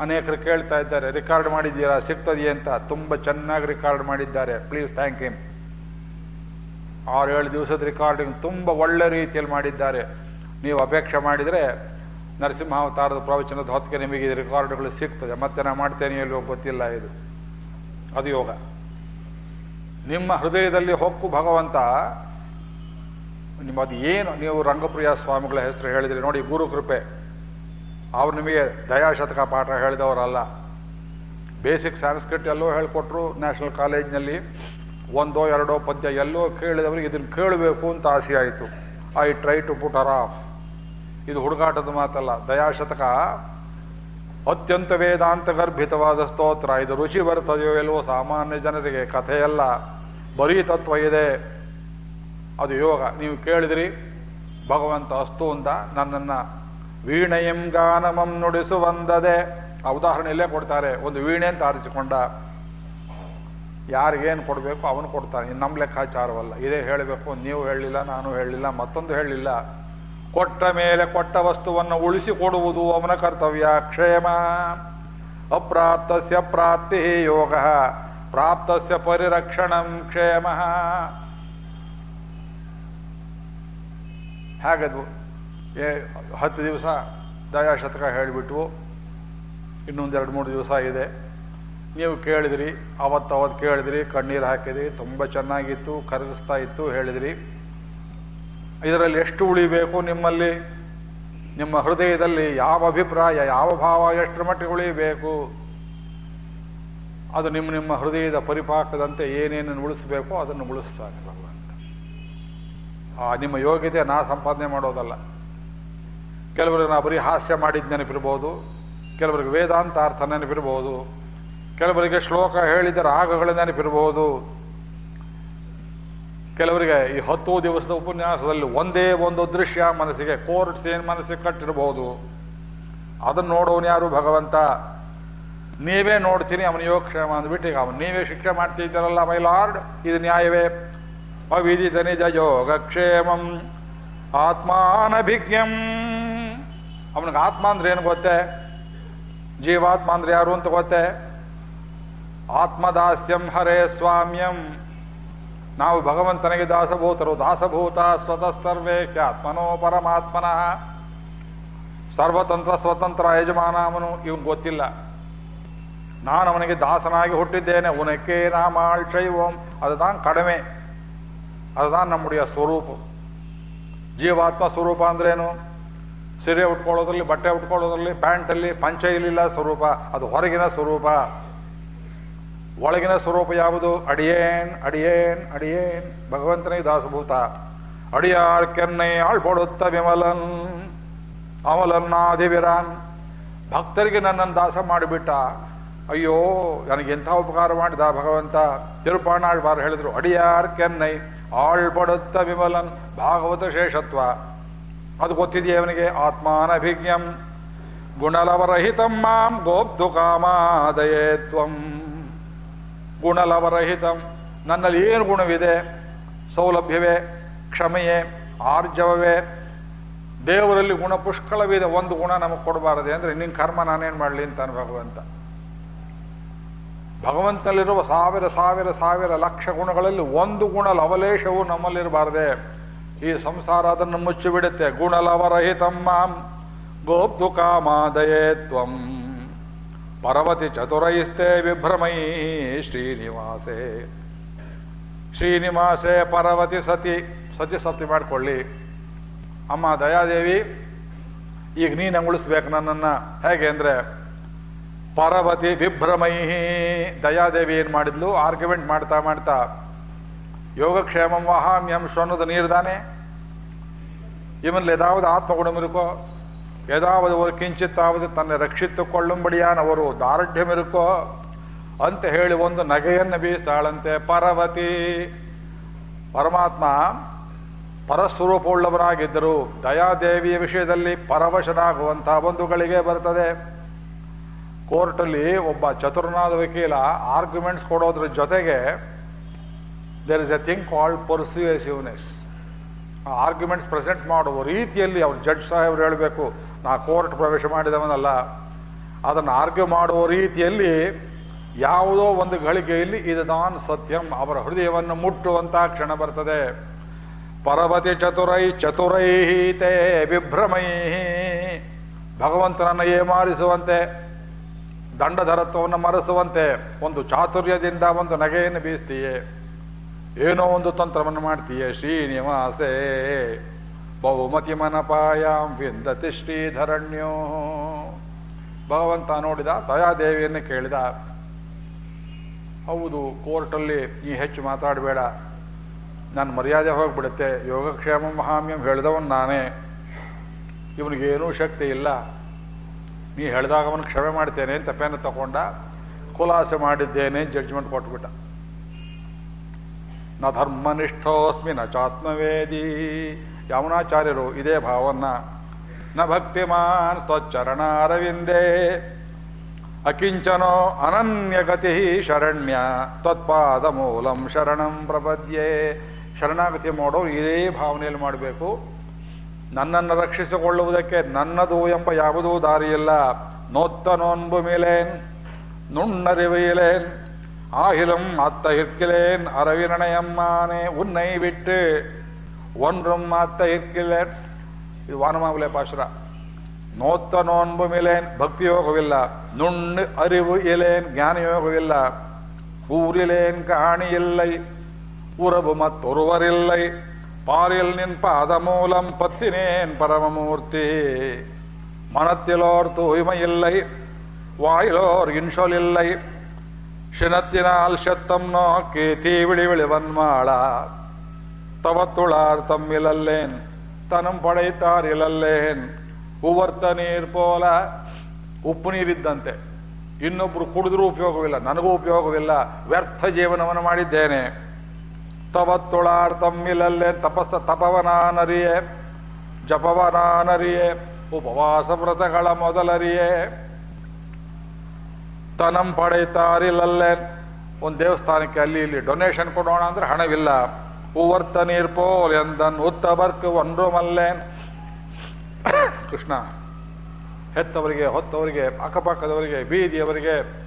ಅನೇಕರು ಕೇಳ್ತಾ ಇದ್ದಾರೆ, ರೆಕಾರ್ಡ್ ಮಾಡಿದ್ದೀರಾ? ಸಿಗ್ತದೆಯೇ? ಅಂತ. ತುಂಬ ಚೆನ್ನಾಗಿ ರೆಕಾರ್ಡ್ ಮಾಡಿದ್ದಾರೆ. ಪ್ಲೀಸ್ ಥ್ಯಾಂಕ್ ಹಿಮ್ ಆರು ಏಳು ದಿವಸದ ರೆಕಾರ್ಡಿಂಗ್ ತುಂಬ ಒಳ್ಳೆ ರೀತಿಯಲ್ಲಿ ಮಾಡಿದ್ದಾರೆ. ನೀವು ಅಪೇಕ್ಷೆ ಮಾಡಿದರೆ ನರಸಿಂಹಾವತಾರದ ಪ್ರವಚನದ ಹೊತ್ತಿಗೆ ನಿಮಗೆ ರೆಕಾರ್ಡ್ಗಳು ಸಿಗ್ತದೆ. ಮತ್ತೆ ನಾ ಮಾಡ್ತೇನೆ ಎಲ್ಲೋ ಗೊತ್ತಿಲ್ಲ ಇದು. ಅದು ಯೋಗ. ನಿಮ್ಮ ಹೃದಯದಲ್ಲಿ ಹೊಕ್ಕು ಭಗವಂತ, ನಿಮ್ಮದು ಏನು? ನೀವು ರಂಗಪ್ರಿಯ ಸ್ವಾಮಿಗಳ ಹೆಸರು ಹೇಳಿದ್ರಿ ನೋಡಿ, ಗುರು ಕೃಪೆ. ಅವ್ರು ನಿಮಗೆ ದಯಾಶತಕ ಪಾಠ ಹೇಳಿದವರಲ್ಲ. ಬೇಸಿಕ್ ಸಂಸ್ಕೃತ್ ಎಲ್ಲೋ ಹೇಳ್ಕೊಟ್ರು ನ್ಯಾಷನಲ್ ಕಾಲೇಜ್ನಲ್ಲಿ ಒಂದೋ ಎರಡೋ ಪದ್ಯ ಎಲ್ಲೋ ಕೇಳಿದವರಿಗೆ ಇದನ್ನು ಕೇಳಬೇಕು ಅಂತ ಆಸೆ ಆಯಿತು. I try to put her off ಇದು ಹುಡುಗಾಟದ ಮಾತಲ್ಲ. ದಯಾಶತಕ, ಅತ್ಯಂತ ವೇದಾಂತ ಗರ್ಭಿತವಾದ ಸ್ತೋತ್ರ. ಇದು ರುಚಿ ಬರ್ತದೆಯೋ ಎಲ್ಲವೋ ಸಾಮಾನ್ಯ ಜನರಿಗೆ ಕಥೆಯಲ್ಲ. ಬರೀ ತತ್ವ ಇದೆ. ಅದು ಯೋಗ. ನೀವು ಕೇಳಿದ್ರಿ? ಭಗವಂತ ಅಸ್ತು ಅಂತ ನನ್ನನ್ನು ವೀಣೆಯಂ ಗಾನಮಂ ನುಡಿಸುವಂದದೆ ಆ ಉದಾಹರಣೆಯಲ್ಲೇ ಕೊಡ್ತಾರೆ. ಒಂದು ವೀಣೆ ಅಂತ ಆರಿಸಿಕೊಂಡ. ಯಾರಿಗೇನು ಕೊಡಬೇಕು ಅವನು ಕೊಡ್ತಾನೆ. ಇನ್ನು ನಮ್ಮ ಲೆಕ್ಕಾಚಾರವಲ್ಲ. ಇದೇ ಹೇಳಬೇಕು, ನೀವು ಹೇಳಲಿಲ್ಲ, ನಾನು ಹೇಳಲಿಲ್ಲ, ಮತ್ತೊಂದು ಹೇಳಲಿಲ್ಲ. ಕೊಟ್ಟ ಮೇಲೆ ಕೊಟ್ಟ ವಸ್ತುವನ್ನು ಉಳಿಸಿ ಕೊಡುವುದು ಅವನ ಕರ್ತವ್ಯ. ಕ್ಷೇಮ. ಅಪ್ರಾಪ್ತಸ್ಯ ಪ್ರಾಪ್ತಿ ಯೋಗ. ಪ್ರಾಪ್ತಸ್ಯ ಪರಿರಕ್ಷಣಂ ಕ್ಷೇಮ. ಹೇಗದು. ಹತ್ತು ದಿವಸ ದಯಾಶತಕ ಹೇಳಿಬಿಟ್ವು. ಇನ್ನೊಂದು ಎರಡು ಮೂರು ದಿವಸ ಇದೆ ನೀವು ಕೇಳಿದ್ರಿ ಅವತ್ತು ಅವತ್ತು ಕೇಳಿದ್ರಿ, ಕಣ್ಣೀರು ಹಾಕಿದ್ರಿ, ತುಂಬ ಚೆನ್ನಾಗಿತ್ತು, ಕರಗಿಸ್ತಾ ಇತ್ತು, ಹೇಳಿದ್ರಿ. ಇದರಲ್ಲಿ ಎಷ್ಟು ಉಳಿಬೇಕು ನಿಮ್ಮಲ್ಲಿ? ನಿಮ್ಮ ಹೃದಯದಲ್ಲಿ ಯಾವ ಅಭಿಪ್ರಾಯ, ಯಾವ ಭಾವ, ಎಷ್ಟರ ಮಟ್ಟಿಗೆ ಉಳಿಬೇಕು ಅದು ನಿಮ್ಮ ನಿಮ್ಮ ಹೃದಯದ ಪರಿಪಾಕದಂತೆ ಏನೇನನ್ನು ಉಳಿಸ್ಬೇಕೋ ಅದನ್ನು ಉಳಿಸ್ತಾನೆ ಭಗವಂತ ಆ, ನಿಮ್ಮ ಯೋಗ್ಯತೆ ನಾ ಸಂಪಾದನೆ ಮಾಡೋದಲ್ಲ. ಕೆಲವರಿಗೆ ನಾ ಬರೀ ಹಾಸ್ಯ ಮಾಡಿದ ನೆನಪಿರ್ಬೋದು, ಕೆಲವರಿಗೆ ವೇದಾಂತ ಅರ್ಥ ನೆನಪಿರ್ಬೋದು. ಕೆಲವರಿಗೆ ಶ್ಲೋಕ ಹೇಳಿದ ರಾಗಗಳ ನೆನಪಿರಬಹುದು. ಕೆಲವರಿಗೆ ಈ ಹತ್ತು ದಿವಸದ ಉಪನ್ಯಾಸದಲ್ಲಿ ಒಂದೇ ಒಂದು ದೃಶ್ಯ ಮನಸ್ಸಿಗೆ, ಕೋರ್ಟ್ ಸೇನ್ ಮನಸ್ಸಿಗೆ ಕಟ್ಟಿರಬಹುದು. ಅದನ್ನು ನೋಡೋನು ಯಾರು ಭಗವಂತ? ನೀವೇ ನೋಡ್ತೀನಿ, ಅವನ ಯೋಗಕ್ಷೇಮ ಅಂದ್ಬಿಟ್ಟು ಈಗ ಅವನು ನೀವೇ ಶಿಕ್ಷೆ ಮಾಡ್ತಿದ್ದೀರಲ್ಲ, ಮೈ ಲಾರ್ಡ್, ಇದು ನ್ಯಾಯವೇ? ಅವಿದಿತ ನಿಜ ಯೋಗಕ್ಷೇಮಂ ಆತ್ಮಾನಭಿಜ್ಞಂ. ಅವನಿಗೆ ಆತ್ಮ ಅಂದ್ರೆ ಏನು ಗೊತ್ತೇ? ಜೀವಾತ್ಮ ಅಂದ್ರೆ ಯಾರು ಅಂತ ಗೊತ್ತೇ? ಆತ್ಮದಾಸ್ಯಂ ಹರೇ ಸ್ವಾಮ್ಯಂ. ನಾವು ಭಗವಂತನಿಗೆ ದಾಸಭೂತರು. ದಾಸಭೂತ ಸ್ವತಃ ಸರ್ವೇ ಕ್ಯಾತ್ಮನೋ ಪರಮಾತ್ಮನಃ. ಸರ್ವತಂತ್ರ ಸ್ವತಂತ್ರ ಯಜಮಾನಾಮನು, ಇವನು ಗೊತ್ತಿಲ್ಲ. ನಾನು ಅವನಿಗೆ ದಾಸನಾಗಿ ಹುಟ್ಟಿದ್ದೇನೆ. ಉನಕ್ಕೆ ರಾಮಾಳ್ ಶೈವಂ ಅದು ಅದದಾನ್ ಕಡಿಮೆ. ಅದದಾನ್ ನಮ್ಮುಡಿಯ ಸ್ವರೂಪ. ಜೀವಾತ್ಮ ಸ್ವರೂಪ ಅಂದ್ರೇನು? ಸಿರೆ ಉಟ್ಕೊಳ್ಳೋದ್ರಲ್ಲಿ, ಬಟ್ಟೆ ಉಟ್ಕೊಳ್ಳೋದ್ರಲ್ಲಿ, ಪ್ಯಾಂಟಲ್ಲಿ ಪಂಚ ಇಲ್ಲ ಸ್ವರೂಪ. ಅದು ಹೊರಗಿನ ಸ್ವರೂಪ. ಒಳಗಿನ ಸ್ವರೂಪ ಯಾವುದು? ಅಡಿಯೇನ್ ಅಡಿಯೇನ್ ಅಡಿಯೇನ್. ಭಗವಂತನೇ ದಾಸಭೂತ. ಅಡಿಯಾಳ್ ಕೆನ್ನೈ ಆಳ್ಪಡುತ್ತ ವಿಮಲನ್, ಅಮಲನ್ನಾದಿವಿರಾನ್. ಭಕ್ತರಿಗೆ ನನ್ನನ್ನು ದಾಸ ಮಾಡಿಬಿಟ್ಟ. ಅಯ್ಯೋ, ನನಗೆ ಎಂಥ ಉಪಕಾರ ಮಾಡಿದ ಭಗವಂತ? ತಿರುಪಾಣಾಳ್ವಾರ್ ಹೇಳಿದ್ರು ಅಡಿಯಾರ್ ಕೆನ್ನೈ ಆಳ್ಪಡುತ್ತ ವಿಮಲನ್, ಭಾಗವತ ಶೇಷತ್ವ. ಅದು ಗೊತ್ತಿದೆಯೇ ಅವನಿಗೆ ಆತ್ಮಾನಭಿಜ್ಞಂ. ಗುಣಲವರಹಿತಂ ಮಾಂ ಗೋಪ್ತು ಕಾಮಾದಯೇ ತ್ವಂ. ಗುಣಲವರಹಿತಂ. ನನ್ನಲ್ಲಿ ಏನು ಗುಣವಿದೆ? ಸೌಲಭ್ಯವೇ? ಕ್ಷಮೆಯೇ? ಆರ್ಜವವೇ? ದೇವರಲ್ಲಿ ಗುಣ ಪುಷ್ಕಳವಿದೆ ಒಂದು ಗುಣ ನಮಗೆ ಕೊಡಬಾರದೆ ಅಂದ್ರೆ ನಿನ್ನ ಕರ್ಮ ನಾನೇನು ಮಾಡಲಿ ಅಂತಾನೆ ಭಗವಂತ. ಭಗವಂತನಲ್ಲಿರುವ ಸಾವಿರ ಸಾವಿರ ಸಾವಿರ ಲಕ್ಷ ಗುಣಗಳಲ್ಲಿ ಒಂದು ಗುಣ ಲವಲೇಶವು ನಮ್ಮಲ್ಲಿರಬಾರದೆ. ಈ ಸಂಸಾರ ಅದನ್ನು ಮುಚ್ಚಿಬಿಡುತ್ತೆ. ಗುಣಲವರಹಿತಮ್ಮ ಗೋಪ್ತು ಕಾಮಾದಯೇ ತ್ವಂ. ಪರವತಿ ಚತುರೈಸ್ತೆ ವಿಭ್ರಮೈ ಶ್ರೀನಿವಾಸೇ. ಶ್ರೀನಿವಾಸೆ, ಪರವತಿ ಸತಿ ಸತಿ ಸತಿ ಮಾಡಿಕೊಳ್ಳಿ. ಅಮ್ಮ ದಯಾದೇವಿ, ಈಗ ನೀನು ಉಳಿಸ್ಬೇಕು ನನ್ನನ್ನ. ಹೇಗೆ ಅಂದರೆ, ಪರವತಿ ವಿಭ್ರಮೈಹಿ ದಯಾದೇವಿ ಏನು ಮಾಡಿದ್ಲು? ಆರ್ಗ್ಯುಮೆಂಟ್ ಮಾಡ್ತಾ ಮಾಡ್ತಾ, ಯೋಗಕ್ಷೇಮಂ ವಹಾಮ್ಯಂ ಶ್ವನದ ನೀರ್ದಾನೆ. ಇವನಲ್ಲಿ ಯಾವ್ದು ಆತ್ಮಗುಣಮಿರುಕೋ? ഏതാവത് ಅವರು ಕಿಂಚಿತ್ತಾವದು ತನ್ನ ರಕ್ಷಿತುಕೊಳ್ಳುಂಬಡಿಯಾನವರು ದಾರ್ಢ್ಯಮಿರುಕೋ ಅಂತ ಹೇಳಿ ಒಂದು ನಗೆಯನ್ನು ಬೀಸ್ತಾಳಂತೆ ಪರವತಿ. ಪರಮಾತ್ಮ ಪರಸ್ವರೂಪವುಳ್ಳವರಾಗಿದ್ದರು ದಯಾದೇವಿಯ ವಿಷಯದಲ್ಲಿ ಪರವಶನಾಗುವಂತಹ ಬಂಧುಗಳಿಗೆ ಗಳಿಗೆ ಬರ್ತದೆ ಕೋರ್ಟಲ್ಲಿ ಒಬ್ಬ ಚತುರನಾದ ವಕೀಲ ಆರ್ಗ್ಯುಮೆಂಟ್ಸ್ ಕೊಡೋದ್ರ ಜೊತೆಗೆ there is a thing called persuasiveness arguments present ಮಾಡುವ ರೀತಿಯಲ್ಲಿ ಅವ್ರು ಜಡ್ಜ್ ಸಾಹೇಬರು ಹೇಳಬೇಕು. ನಾ ಕೋರ್ಟ್ ಪ್ರವೇಶ ಮಾಡಿದವನಲ್ಲ, ಅದನ್ನು ಆರ್ಗ್ಯೂ ಮಾಡುವ ರೀತಿಯಲ್ಲಿ ಯಾವುದೋ ಒಂದು ಗಳಿಗೆಯಲ್ಲಿ ಇದು ನಾನ್ ಸತ್ಯಂ, ಅವರ ಹೃದಯವನ್ನು ಮುಟ್ಟುವಂತಹ ಕ್ಷಣ ಬರ್ತದೆ. ಪರವತಿ ಚತುರೈ ಚತುರೈ ತೇ ವಿಭ್ರಮೈ ಭಗವಂತನನ್ನು ಏಮಾರಿಸುವಂತೆ, ದಂಡಧರತ್ವವನ್ನು ಮರೆಸುವಂತೆ, ಒಂದು ಚಾತುರ್ಯದಿಂದ ಒಂದು ನಗೆಯನ್ನು ಬೀಸ್ತೀಯೇ. ಏನೋ ಒಂದು ತಂತ್ರವನ್ನು ಮಾಡ್ತೀಯೇ ಶ್ರೀನಿವಾಸೇ. ಬಹುಮತಿ ಮನಪಾಯಾಂ ವಿಂದತಿ ಶ್ರೀಧರಣ್ಯೋ. ಭಗವಂತ ನೋಡಿದ ದಯಾದೇವಿಯನ್ನು ಕೇಳಿದ, ಹೌದು, ಕೋರ್ಟಲ್ಲಿ ನೀ ಹೆಚ್ಚು ಮಾತಾಡಬೇಡ ನನ್ನ ಮರ್ಯಾದೆ ಹೋಗ್ಬಿಡುತ್ತೆ, ಯೋಗಕ್ಷೇಮ ಮಹಾಮ್ಯಂ ಹೇಳಿದವನು ನಾನೇ. ಇವನಿಗೇನೂ ಶಕ್ತಿ ಇಲ್ಲ. ನೀ ಹೇಳಿದಾಗ ಅವನು ಕ್ಷಮೆ ಮಾಡ್ತೇನೆ ಅಂತ ಪೆನ್ ತಗೊಂಡ, ಖುಲಾಸೆ ಮಾಡಿದ್ದೇನೆ ಜಡ್ಜ್ಮೆಂಟ್ ಕೊಟ್ಬಿಟ್ಟ. ನ ಧರ್ಮನಿಷ್ಠೋಸ್ಮಿ ನ ಚಾತ್ಮವೇದಿ. ಯಮುನಾಚಾರ್ಯರು ಇದೇ ಭಾವನ್ನ ನ ಭಕ್ತಿಮಾನ್ ಸ್ವಚ್ಚರಣ ಅರವಿಂದೇ ಅಕಿಂಚನೋ ಅನನ್ಯಗತಿ ಶರಣ್ಯ ತ್ವತ್ಪಾದ ಮೂಲಂ ಶರಣಂ ಪ್ರಪದ್ಯೆ ಶರಣಾಗತಿ ಮಾಡೋರು ಇದೇ ಭಾವನೆಯಲ್ಲಿ ಮಾಡಬೇಕು ನನ್ನನ್ನು ರಕ್ಷಿಸಿಕೊಳ್ಳುವುದಕ್ಕೆ ನನ್ನದು ಎಂಬ ಯಾವುದೂ ದಾರಿಯಿಲ್ಲ ನೋತ್ತ ನೋನ್ಬು ಮೇಲೇನ್ ನುಣ್ಣರಿವೆಯಿಲೇನ್ ஆகிலும் அத்த இருக்கிறேன் அரவினயம்மானே உன்னை விட்டு ஒன்றும் அத்த இருக்கிறேன் ಇದು ವಾನಮಾಮಲೆ ಪಾಶುರ ನೋತ್ತ ನೋನ್ಬು ಮೇಲೇನ್ ಭಕ್ತಿ ಯೋಗವಿಲ್ಲ ನುಣ್ಣು ಅರಿವು ಇಲೇನ್ ಜ್ಞಾನಯೋಗವಿಲ್ಲ ஊரிலேன் காணி இல்லை உறவு மத்தொருவரில்லை பாரில் நின் பாத மூலம் பத்தினேன் பரமமூர்த்தி மனத்திலோர் தூய்மை இல்லை வாயிலோர் இன்சொல் இல்லை சினத்தினால் செத்தம் நோக்கி தீவிழி விழிவன்மாள தவத்துளார் தம்மிலல்லேன் தனம் ಪಡೆಯುತ್ತಾರ್ ಇಲ್ಲಲ್ಲೇನ್ ಉವರ್ತ ನೀರ್ ಪೋಲ ಉಪ್ಪು ನೀರಿದ್ದಂತೆ ಇನ್ನೊಬ್ರು ಕುಡಿದ್ರೂ ಉಪಯೋಗವಿಲ್ಲ ನನಗೂ ಉಪಯೋಗವಿಲ್ಲ ವ್ಯರ್ಥ ಜೀವನವನ್ನು ಮಾಡಿದ್ದೇನೆ ತವತ್ತುಳಾರ್ ತಮ್ಮಿಲಲ್ಲೇ ತಪಸ್ಸ ತಪವನಾನರಿಯೇ ಜಪವನಾನರಿಯೇ ಉಪವಾಸ ವ್ರತಗಳ ಮೊದಲರಿಯೇ ತನಂ ಪಡೆಯುತ್ತಾರಿಲ್ಲಲ್ಲೇ ಒಂದು ದೇವಸ್ಥಾನಕ್ಕೆ ಅಲ್ಲಿ ಇಲ್ಲಿ ಡೊನೇಷನ್ ಕೊಡೋಣ ಅಂದ್ರೆ ಹಣವಿಲ್ಲ ಉವರ್ತ ನೀರ್ಪೋಲ್ ಎಂದನ್ ಉತ್ತಬರ್ಕ್ ಒಂದ್ರು ಮಲ್ಲೇನ್ ಕೃಷ್ಣ, ಹೆತ್ತವರಿಗೆ, ಹೊತ್ತವರಿಗೆ, ಅಕ್ಕಪಕ್ಕದವರಿಗೆ, ಬೀದಿಯವರಿಗೆ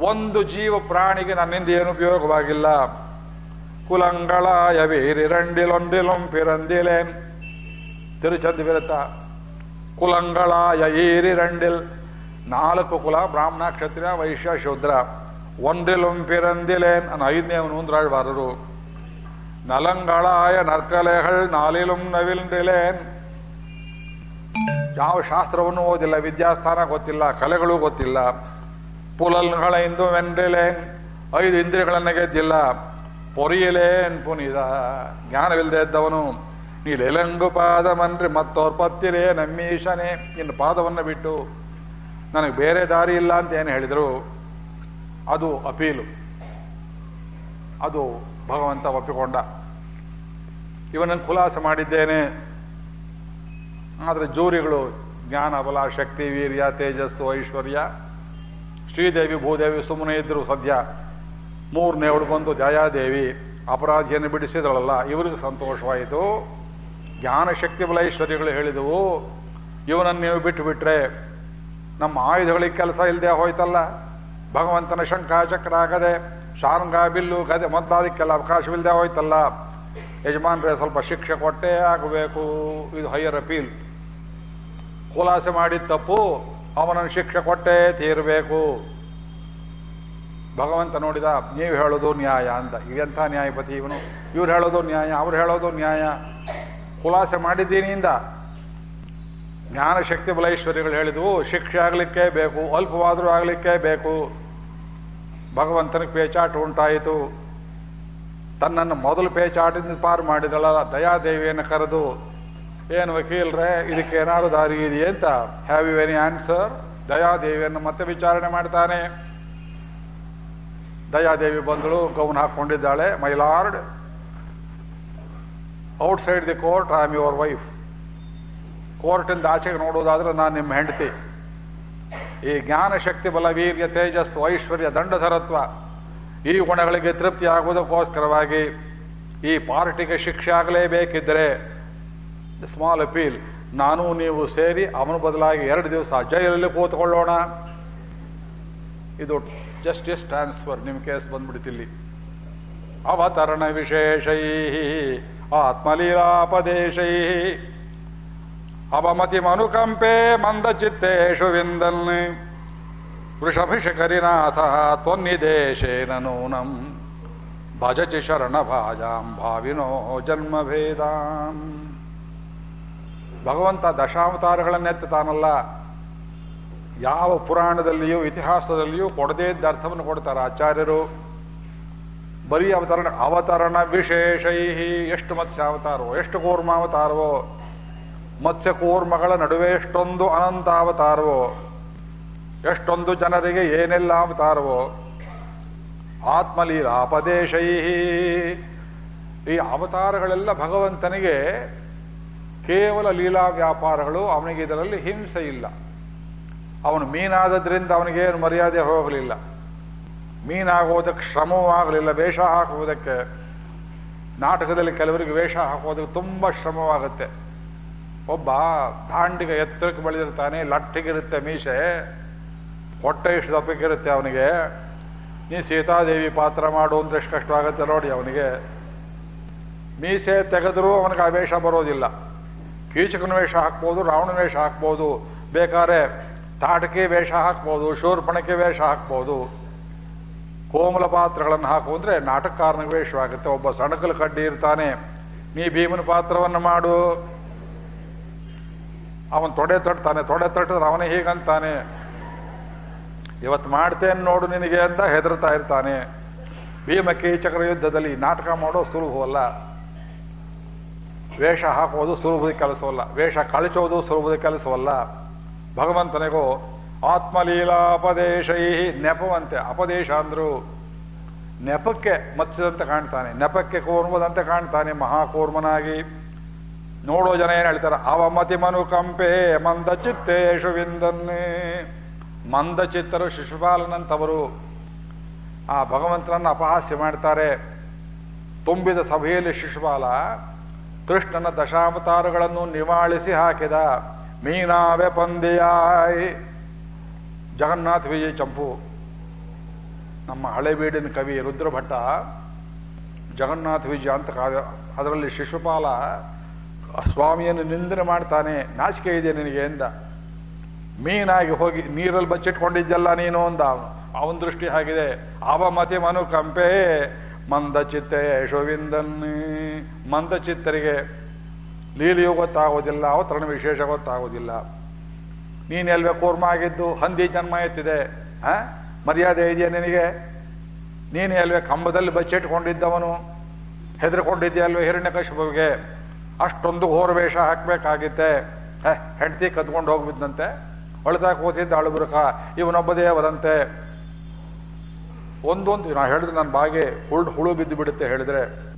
ಒಂದು ಜೀವ ಪ್ರಾಣಿಗೆ ನನ್ನಿಂದ ಏನು ಉಪಯೋಗವಾಗಿಲ್ಲ. ಕುಲಂಗಳಾಯ ವೀರಿರಂಡಿಲೊಂಡಿಲೊಂ ಪಿರಂದಿಲೇನ್. ತಿರುಚಂದ್ ವಿರತ, ಕುಲಂಗಳಾಯ ಈರಿರಂಡಿಲ್ ನಾಲ್ಕು ಕುಲ, ಬ್ರಾಹ್ಮಣ, ಕ್ಷತ್ರಿಯ, ವೈಶ್ಯ, ಶೂದ್ರ. ಒಂದಿಲೊಂ ಪಿರಂದಿಲೇನ್. ಅನ್ನ ಐದನೇ ನೂಂದ್ರಾಳ್ವಾರರು ನಲಂಗಳಾಯ ನರ್ಕಲೆಗಳ್ ನಾಲಿಲುಂ ನವಿಲ್ಡಿಲೇನ್ ಯಾವ ಶಾಸ್ತ್ರವನ್ನು ಓದಿಲ್ಲ, ವಿದ್ಯಾಸ್ಥಾನ ಗೊತ್ತಿಲ್ಲ, ಕಲೆಗಳು ಗೊತ್ತಿಲ್ಲ. ಪುಲಲ್ಗಳ ಇಂದು ವೆಂಡಿಲೇನ್ ಐದು ಇಂದ್ರಿಯಗಳನ್ನ ಗೆದ್ದಿಲ್ಲ. ಪೊರಿಯಲೇನ್ ಪುನಿದ ಜ್ಞಾನವಿಲ್ಲದೆ ಇದ್ದವನು. ನೀಲೆಲಂಗು ಪಾದ ಮನ್ರಿ ಮತ್ತೋರ್ ಪತ್ತಿರೇ ನಮ್ಮೀಶನೇ ಇನ್ನು ಪಾದವನ್ನು ಬಿಟ್ಟು, ನನಗೆ ಬೇರೆ ದಾರಿ ಇಲ್ಲ ಅಂತ ಏನು ಹೇಳಿದರು? ಅದು ಅಪೀಲು. ಅದು ಭಗವಂತ ಒಪ್ಪಿಕೊಂಡ. ಇವನನ್ನು ಖುಲಾಸ ಮಾಡಿದ್ದೇನೆ. ಆದರೆ ಜೂರಿಗಳು ಜ್ಞಾನ, ಬಲ, ಶಕ್ತಿ, ವೀರ್ಯ, ತೇಜಸ್ಸು, ಐಶ್ವರ್ಯ, ಶ್ರೀದೇವಿ, ಭೂದೇವಿ ಸುಮ್ಮನೆ ಇದ್ರು ಸದ್ಯ ಮೂರನೇವಳು ಬಂದು ಜಯಾದೇವಿ ಅಪರಾಧಿಯನ್ನು ಬಿಡಿಸಿದಳಲ್ಲ, ಇವರಿಗೆ ಸಂತೋಷವಾಯಿತು. ಜ್ಞಾನ, ಶಕ್ತಿ, ಬಲ, ಐಶ್ವರ್ಯಗಳು ಹೇಳಿದವು. ಇವನನ್ನು ನೀವು ಬಿಟ್ಟು ಬಿಟ್ರೆ ನಮ್ಮ ಆಯುಧಗಳಿಗೆ ಕೆಲಸ ಇಲ್ಲದೆ ಹೋಯ್ತಲ್ಲ. ಭಗವಂತನ ಶಂಕಾಚಕ್ರ ಆಗದೆ ಶಾರಂಗ ಬಿಲ್ಲು, ಗದೆ ಮೊದಲಾದಕ್ಕೆಲ್ಲ ಅವಕಾಶವಿಲ್ಲದೆ ಹೋಯ್ತಲ್ಲ. ಯಜಮಾನ್ರೆ ಸ್ವಲ್ಪ ಶಿಕ್ಷೆ ಕೊಟ್ಟೇ ಆಗಬೇಕು. ಇದು ಹೈಯರ್ ಅಪೀಲ್. ಖುಲಾಸೆ ಮಾಡಿದ ತಪ್ಪು ಅವನನ್ನು ಶಿಕ್ಷೆ ಕೊಟ್ಟೇ ತೀರಬೇಕು. ಭಗವಂತ ನೋಡಿದ, ನೀವು ಹೇಳೋದು ನ್ಯಾಯ ಅಂತ. ಇದೆಂಥ ನ್ಯಾಯಪತಿ ಇವನು? ಇವ್ರು ಹೇಳೋದು ನ್ಯಾಯ, ಅವ್ರು ಹೇಳೋದು ನ್ಯಾಯ. ಖುಲಾಸೆ ಮಾಡಿದ್ದೀನಿಂದ ಜ್ಞಾನಶಕ್ತಿ ಹೇಳಿದವು ಹೇಳಿದ್ವು, ಶಿಕ್ಷೆ ಆಗಲಿಕ್ಕೆ ಬೇಕು, ಅಲ್ಪವಾದರೂ ಆಗಲಿಕ್ಕೆ ಬೇಕು. ಭಗವಂತನಿಗೆ ಪೇಚಾಟ ಉಂಟಾಯಿತು. ತನ್ನನ್ನು ಮೊದಲು ಪೇಚಾಟಿಂದ ಪಾರು ಮಾಡಿದಳ ದಯಾದೇವಿಯನ್ನು ಕರೆದು, ಏನು ವಕೀಲ್ರೆ, ಇದಕ್ಕೆ ಏನಾದ್ರು ದಾರಿ ಇದೆಯೇ ಅಂತ? ಹ್ಯಾವ್ ಯು ಎನಿ ಆನ್ಸರ್ ದಯಾದೇವಿಯನ್ನು ಮತ್ತೆ ವಿಚಾರಣೆ ಮಾಡ್ತಾನೆ. ದಯಾದೇವಿ ಬಂದಳು, gown ಹಾಕೊಂಡಿದ್ದಾಳೆ my lord outside the court I am your wife ಕೋರ್ಟಿಂದ ಆಚೆಗೆ ನೋಡೋದಾದ್ರೆ ನಾನು ನಿಮ್ಮ ಹೆಂಡತಿ. ಈ ಜ್ಞಾನ ಶಕ್ತಿ ಬಲ ವೀರ್ಯ ತೇಜಸ್ಸು, ಐಶ್ವರ್ಯ, ದಂಡಧರತ್ವ ಈ ಗುಣಗಳಿಗೆ ತೃಪ್ತಿ ಆಗುವುದಕ್ಕೋಸ್ಕರವಾಗಿ ಈ ಪಾರ್ಟಿಗೆ ಶಿಕ್ಷೆ ಆಗಲೇಬೇಕಿದ್ದರೆ ಸ್ಮಾಲ್ ಅಪೀಲ್ ನಾನು ನೀವು ಸೇರಿ ಅವನು ಬದಲಾಗಿ ಎರಡು ದಿವಸ ಜೈಲಲ್ಲಿ ಕೂತ್ಕೊಳ್ಳೋಣ. ಇದು ಜಸ್ಟಿಸ್ ಟ್ರಾನ್ಸ್ಫರ್ ನಿಮ್ಮ ಕೇಸ್ ಬಂದ್ಬಿಡ್ತಿಲ್ಲಿ. ಅವತರಣ ವಿಶೇಷೈ ಆತ್ಮಲೀಲಾಪದೇಶೈ. ಅವಮತಿ ಮನುಕಂಪೆ ಮಂದಚಿತ್ತೇಷು ವಿಂದನ್ ವೃಷಭಿಷಕರಿನಾಥ ತ್ವನ್ನಿದೇಶೇನ ನೂನಂ ಶರಣ ಭಾಜಾಂ ಭಾವಿನೋ ಜನ್ಮಭೇದಾಂ. ಭಗವಂತ ದಶಾವತಾರಗಳನ್ನೆತ್ತಾನಲ್ಲ ಯಾವ ಪುರಾಣದಲ್ಲಿಯೂ ಇತಿಹಾಸದಲ್ಲಿಯೂ ಕೊಡದೇ ಇದ್ದ ಅರ್ಥವನ್ನು ಕೊಡ್ತಾರೆ ಆಚಾರ್ಯರು. ಬರೀ ಅವತರಣ ಅವತರಣ ವಿಶೇಷೈ ಎಷ್ಟು ಮತ್ಸ್ಯಾವತಾರವೋ, ಎಷ್ಟು ಕೂರ್ಮಾವತಾರವೋ ಮತ್ಸ್ಯ ಕೂರ್ಮಗಳ ನಡುವೆ ಎಷ್ಟೊಂದು ಅನಂತಾವತಾರವೋ, ಎಷ್ಟೊಂದು ಜನರಿಗೆ ಏನೆಲ್ಲ ಅವತಾರವೋ ಆತ್ಮಲೀಲಾಪದೇಶೈ ಈ ಅವತಾರಗಳೆಲ್ಲ ಭಗವಂತನಿಗೆ ಕೇವಲ ಲೀಲಾ ವ್ಯಾಪಾರಗಳು, ಅವನಿಗೆ ಇದರಲ್ಲಿ ಹಿಂಸೆ ಇಲ್ಲ. ಅವನು ಮೀನಾದದ್ರಿಂದ ಅವನಿಗೇನು ಮರ್ಯಾದೆ ಹೋಗಲಿಲ್ಲ. ಮೀನಾಗೋದಕ್ಕೆ ಶ್ರಮವೂ ಆಗಲಿಲ್ಲ, ವೇಷ ಹಾಕುವುದಕ್ಕೆ. ನಾಟಕದಲ್ಲಿ ಕೆಲವರಿಗೆ ವೇಷ ಹಾಕೋದಕ್ಕೆ ತುಂಬ ಶ್ರಮವಾಗುತ್ತೆ. ಒಬ್ಬ ದಾಂಡಿಗ ಎತ್ತರಕ್ಕೆ ಬೆಳೆದಿರ್ತಾನೆ ಲಟ್ಟಿಗಿರುತ್ತೆ ಮೀಸೆ, ಹೊಟ್ಟೆ ಇಷ್ಟು ದಪ್ಪಕ್ಕಿರುತ್ತೆ ಅವನಿಗೆ. ನೀ ಸೀತಾದೇವಿ ಪಾತ್ರ ಮಾಡು ಅಂದ್ರೆ ಎಷ್ಟು ಕಷ್ಟವಾಗುತ್ತೆ ನೋಡಿ ಅವನಿಗೆ. ಮೀಸೆ ತೆಗೆದರೂ ಅವನಿಗೆ ಆ ವೇಷ ಬರೋದಿಲ್ಲ. ಕೀಚಕನ ವೇಷ ಹಾಕ್ಬೋದು ರಾವಣ ವೇಷ ಹಾಕ್ಬೋದು, ಬೇಕಾದ್ರೆ ತಾಟಕಿ ವೇಷ ಹಾಕ್ಬೋದು, ಶೂರ್ಪಣಕ್ಕೆ ವೇಷ ಹಾಕ್ಬೋದು. ಕೋಮಲ ಪಾತ್ರಗಳನ್ನು ಹಾಕು ನಾಟಕಕಾರನ ನಾಟಕಕಾರನಿಗೆ ವೇಷವಾಗುತ್ತೆ. ಒಬ್ಬ ಸಣಕಲು ಕಡ್ಡಿ ಇರ್ತಾನೆ, ನೀ ಭೀಮನ ಪಾತ್ರವನ್ನು ಮಾಡು. ಅವನ್ ತೊಡೆ ತಟ್ತಾನೆ, ತೊಡೆ ತಟ್ಟಿದ್ರೆ ಅವನೇ ಹೀಗಂತಾನೆ. ಇವತ್ತು ಮಾಡ್ತೇನೆ ನೋಡು ನಿನಗೆ ಅಂತ ಹೆದರ್ತಾ ಇರ್ತಾನೆ. ಭೀಮ ಕೀಚಕರ ಯುದ್ಧದಲ್ಲಿ ನಾಟಕ ಮಾಡೋ ಸುಲಭವಲ್ಲ ವೇಷ ಹಾಕೋದು ಸುಲಭದ ಕೆಲಸವಲ್ಲ. ವೇಷ ಕಳಚೋದು ಸುಲಭದ ಕೆಲಸವಲ್ಲ. ಭಗವಂತನಿಗೂ ಆತ್ಮಲೀಲಾಪದೇಶೈ ನೆಪವಂತೆ, ಅಪದೇಶ ಅಂದ್ರು. ನೆಪಕ್ಕೆ ಮತ್ಸದಂತೆ ಕಾಣ್ತಾನೆ, ನೆಪಕ್ಕೆ ಕೂರ್ಮದಂತೆ ಕಾಣ್ತಾನೆ ಮಹಾಕೂರ್ಮನಾಗಿ. ನೋಡೋ ಜನ ಏನ್ ಹೇಳ್ತಾರೆ? ಅವಮತಿ ಮನು ಕಂಪೆ ಮಂದ ಚಿತ್ತೇಶು ವಿಂದನ್ನೇ. ಮಂದ ಚಿತ್ತರು ಶಿಶುಪಾಲನಂತವರು ಆ ಭಗವಂತನನ್ನು ಅಪಹಾಸ್ಯ ಮಾಡ್ತಾರೆ. ತುಂಬಿದ ಸಭೆಯಲ್ಲಿ ಶಿಶುಪಾಲ ಕೃಷ್ಣನ ದಶಾವತಾರಗಳನ್ನು ನಿವಾಳಿಸಿ ಹಾಕಿದ. ಮೀನಾವೆ ಪಂದಿಯಾಯ್. ಜಗನ್ನಾಥ ವಿಜಯ ಚಂಪು. ನಮ್ಮ ಹಳೆಬೀಡಿನ ಕವಿ ರುದ್ರಭಟ್ಟ ಜಗನ್ನಾಥ ವಿಜಯ ಅಂತ ಕಾವ್ಯ ಅದರಲ್ಲಿ ಶಿಶುಪಾಲ ಸ್ವಾಮಿಯನ್ನು ನಿಂದನೆ ಮಾಡ್ತಾನೆ, ನಾಚಿಕೆ ಇದೆ ನಿನಗೆ ಎಂದ. ಮೀನಾಗಿ ಹೋಗಿ ನೀರಲ್ಲಿ ಬಚ್ಚಿಟ್ಕೊಂಡಿದ್ದಲ್ಲ ನೀನು ಅಂದ. ಅವನು ದೃಷ್ಟಿ ಆಗಿದೆ ಅವ ಮತಿ ಮನು ಕಂಪೆ, ಮಂದ ಚಿತ್ತೆ ಯಶೋವಿಂದನ್ನಿ ಮಂದ ಚಿತ್ತರಿಗೆ ಲೀಲೆಯೂ ಗೊತ್ತಾಗೋದಿಲ್ಲ ಅವತರಣ ವಿಶೇಷ ಗೊತ್ತಾಗೋದಿಲ್ಲ ನೀನು ಎಲ್ವೆ ಕೂರ್ಮ ಆಗಿದ್ದು, ಹಂದಿ ಜನ್ಮ ಎತ್ತಿದೆ. ಆ? ಮರ್ಯಾದೆ ಇದೆಯಾ ನಿನಗೆ? ನೀನು ಎಲ್ವೇ ಕಂಬದಲ್ಲಿ ಬಚ್ಚಿಟ್ಕೊಂಡಿದ್ದವನು ಹೆದರ್ಕೊಂಡಿದ್ಯಲ್ವೇ ಹಿರಣ್ಯಕಶಿಪುವಿಗೆ ಅಷ್ಟೊಂದು ಘೋರ ವೇಷ ಹಾಕ್ಬೇಕಾಗಿತ್ತೆ ಹೆಂಡತಿ ಕದ್ಕೊಂಡು ಹೋಗ್ಬಿದ್ದಂತೆ ಹೊಳ್ತಾ ಕೂತಿದ್ದ ಅಳುಬುರುಕ ಇವನೊಬ್ಬ ದೇವರಂತೆ ಒಂದೊಂದು, ನಾ ಹೇಳಿದ್ರೆ ನನ್ನ ಬಾಗೆ ಹುಳು ಹುಳು ಬಿದ್ದು ಬಿಡುತ್ತೆ ಹೇಳಿದ್ರೆ.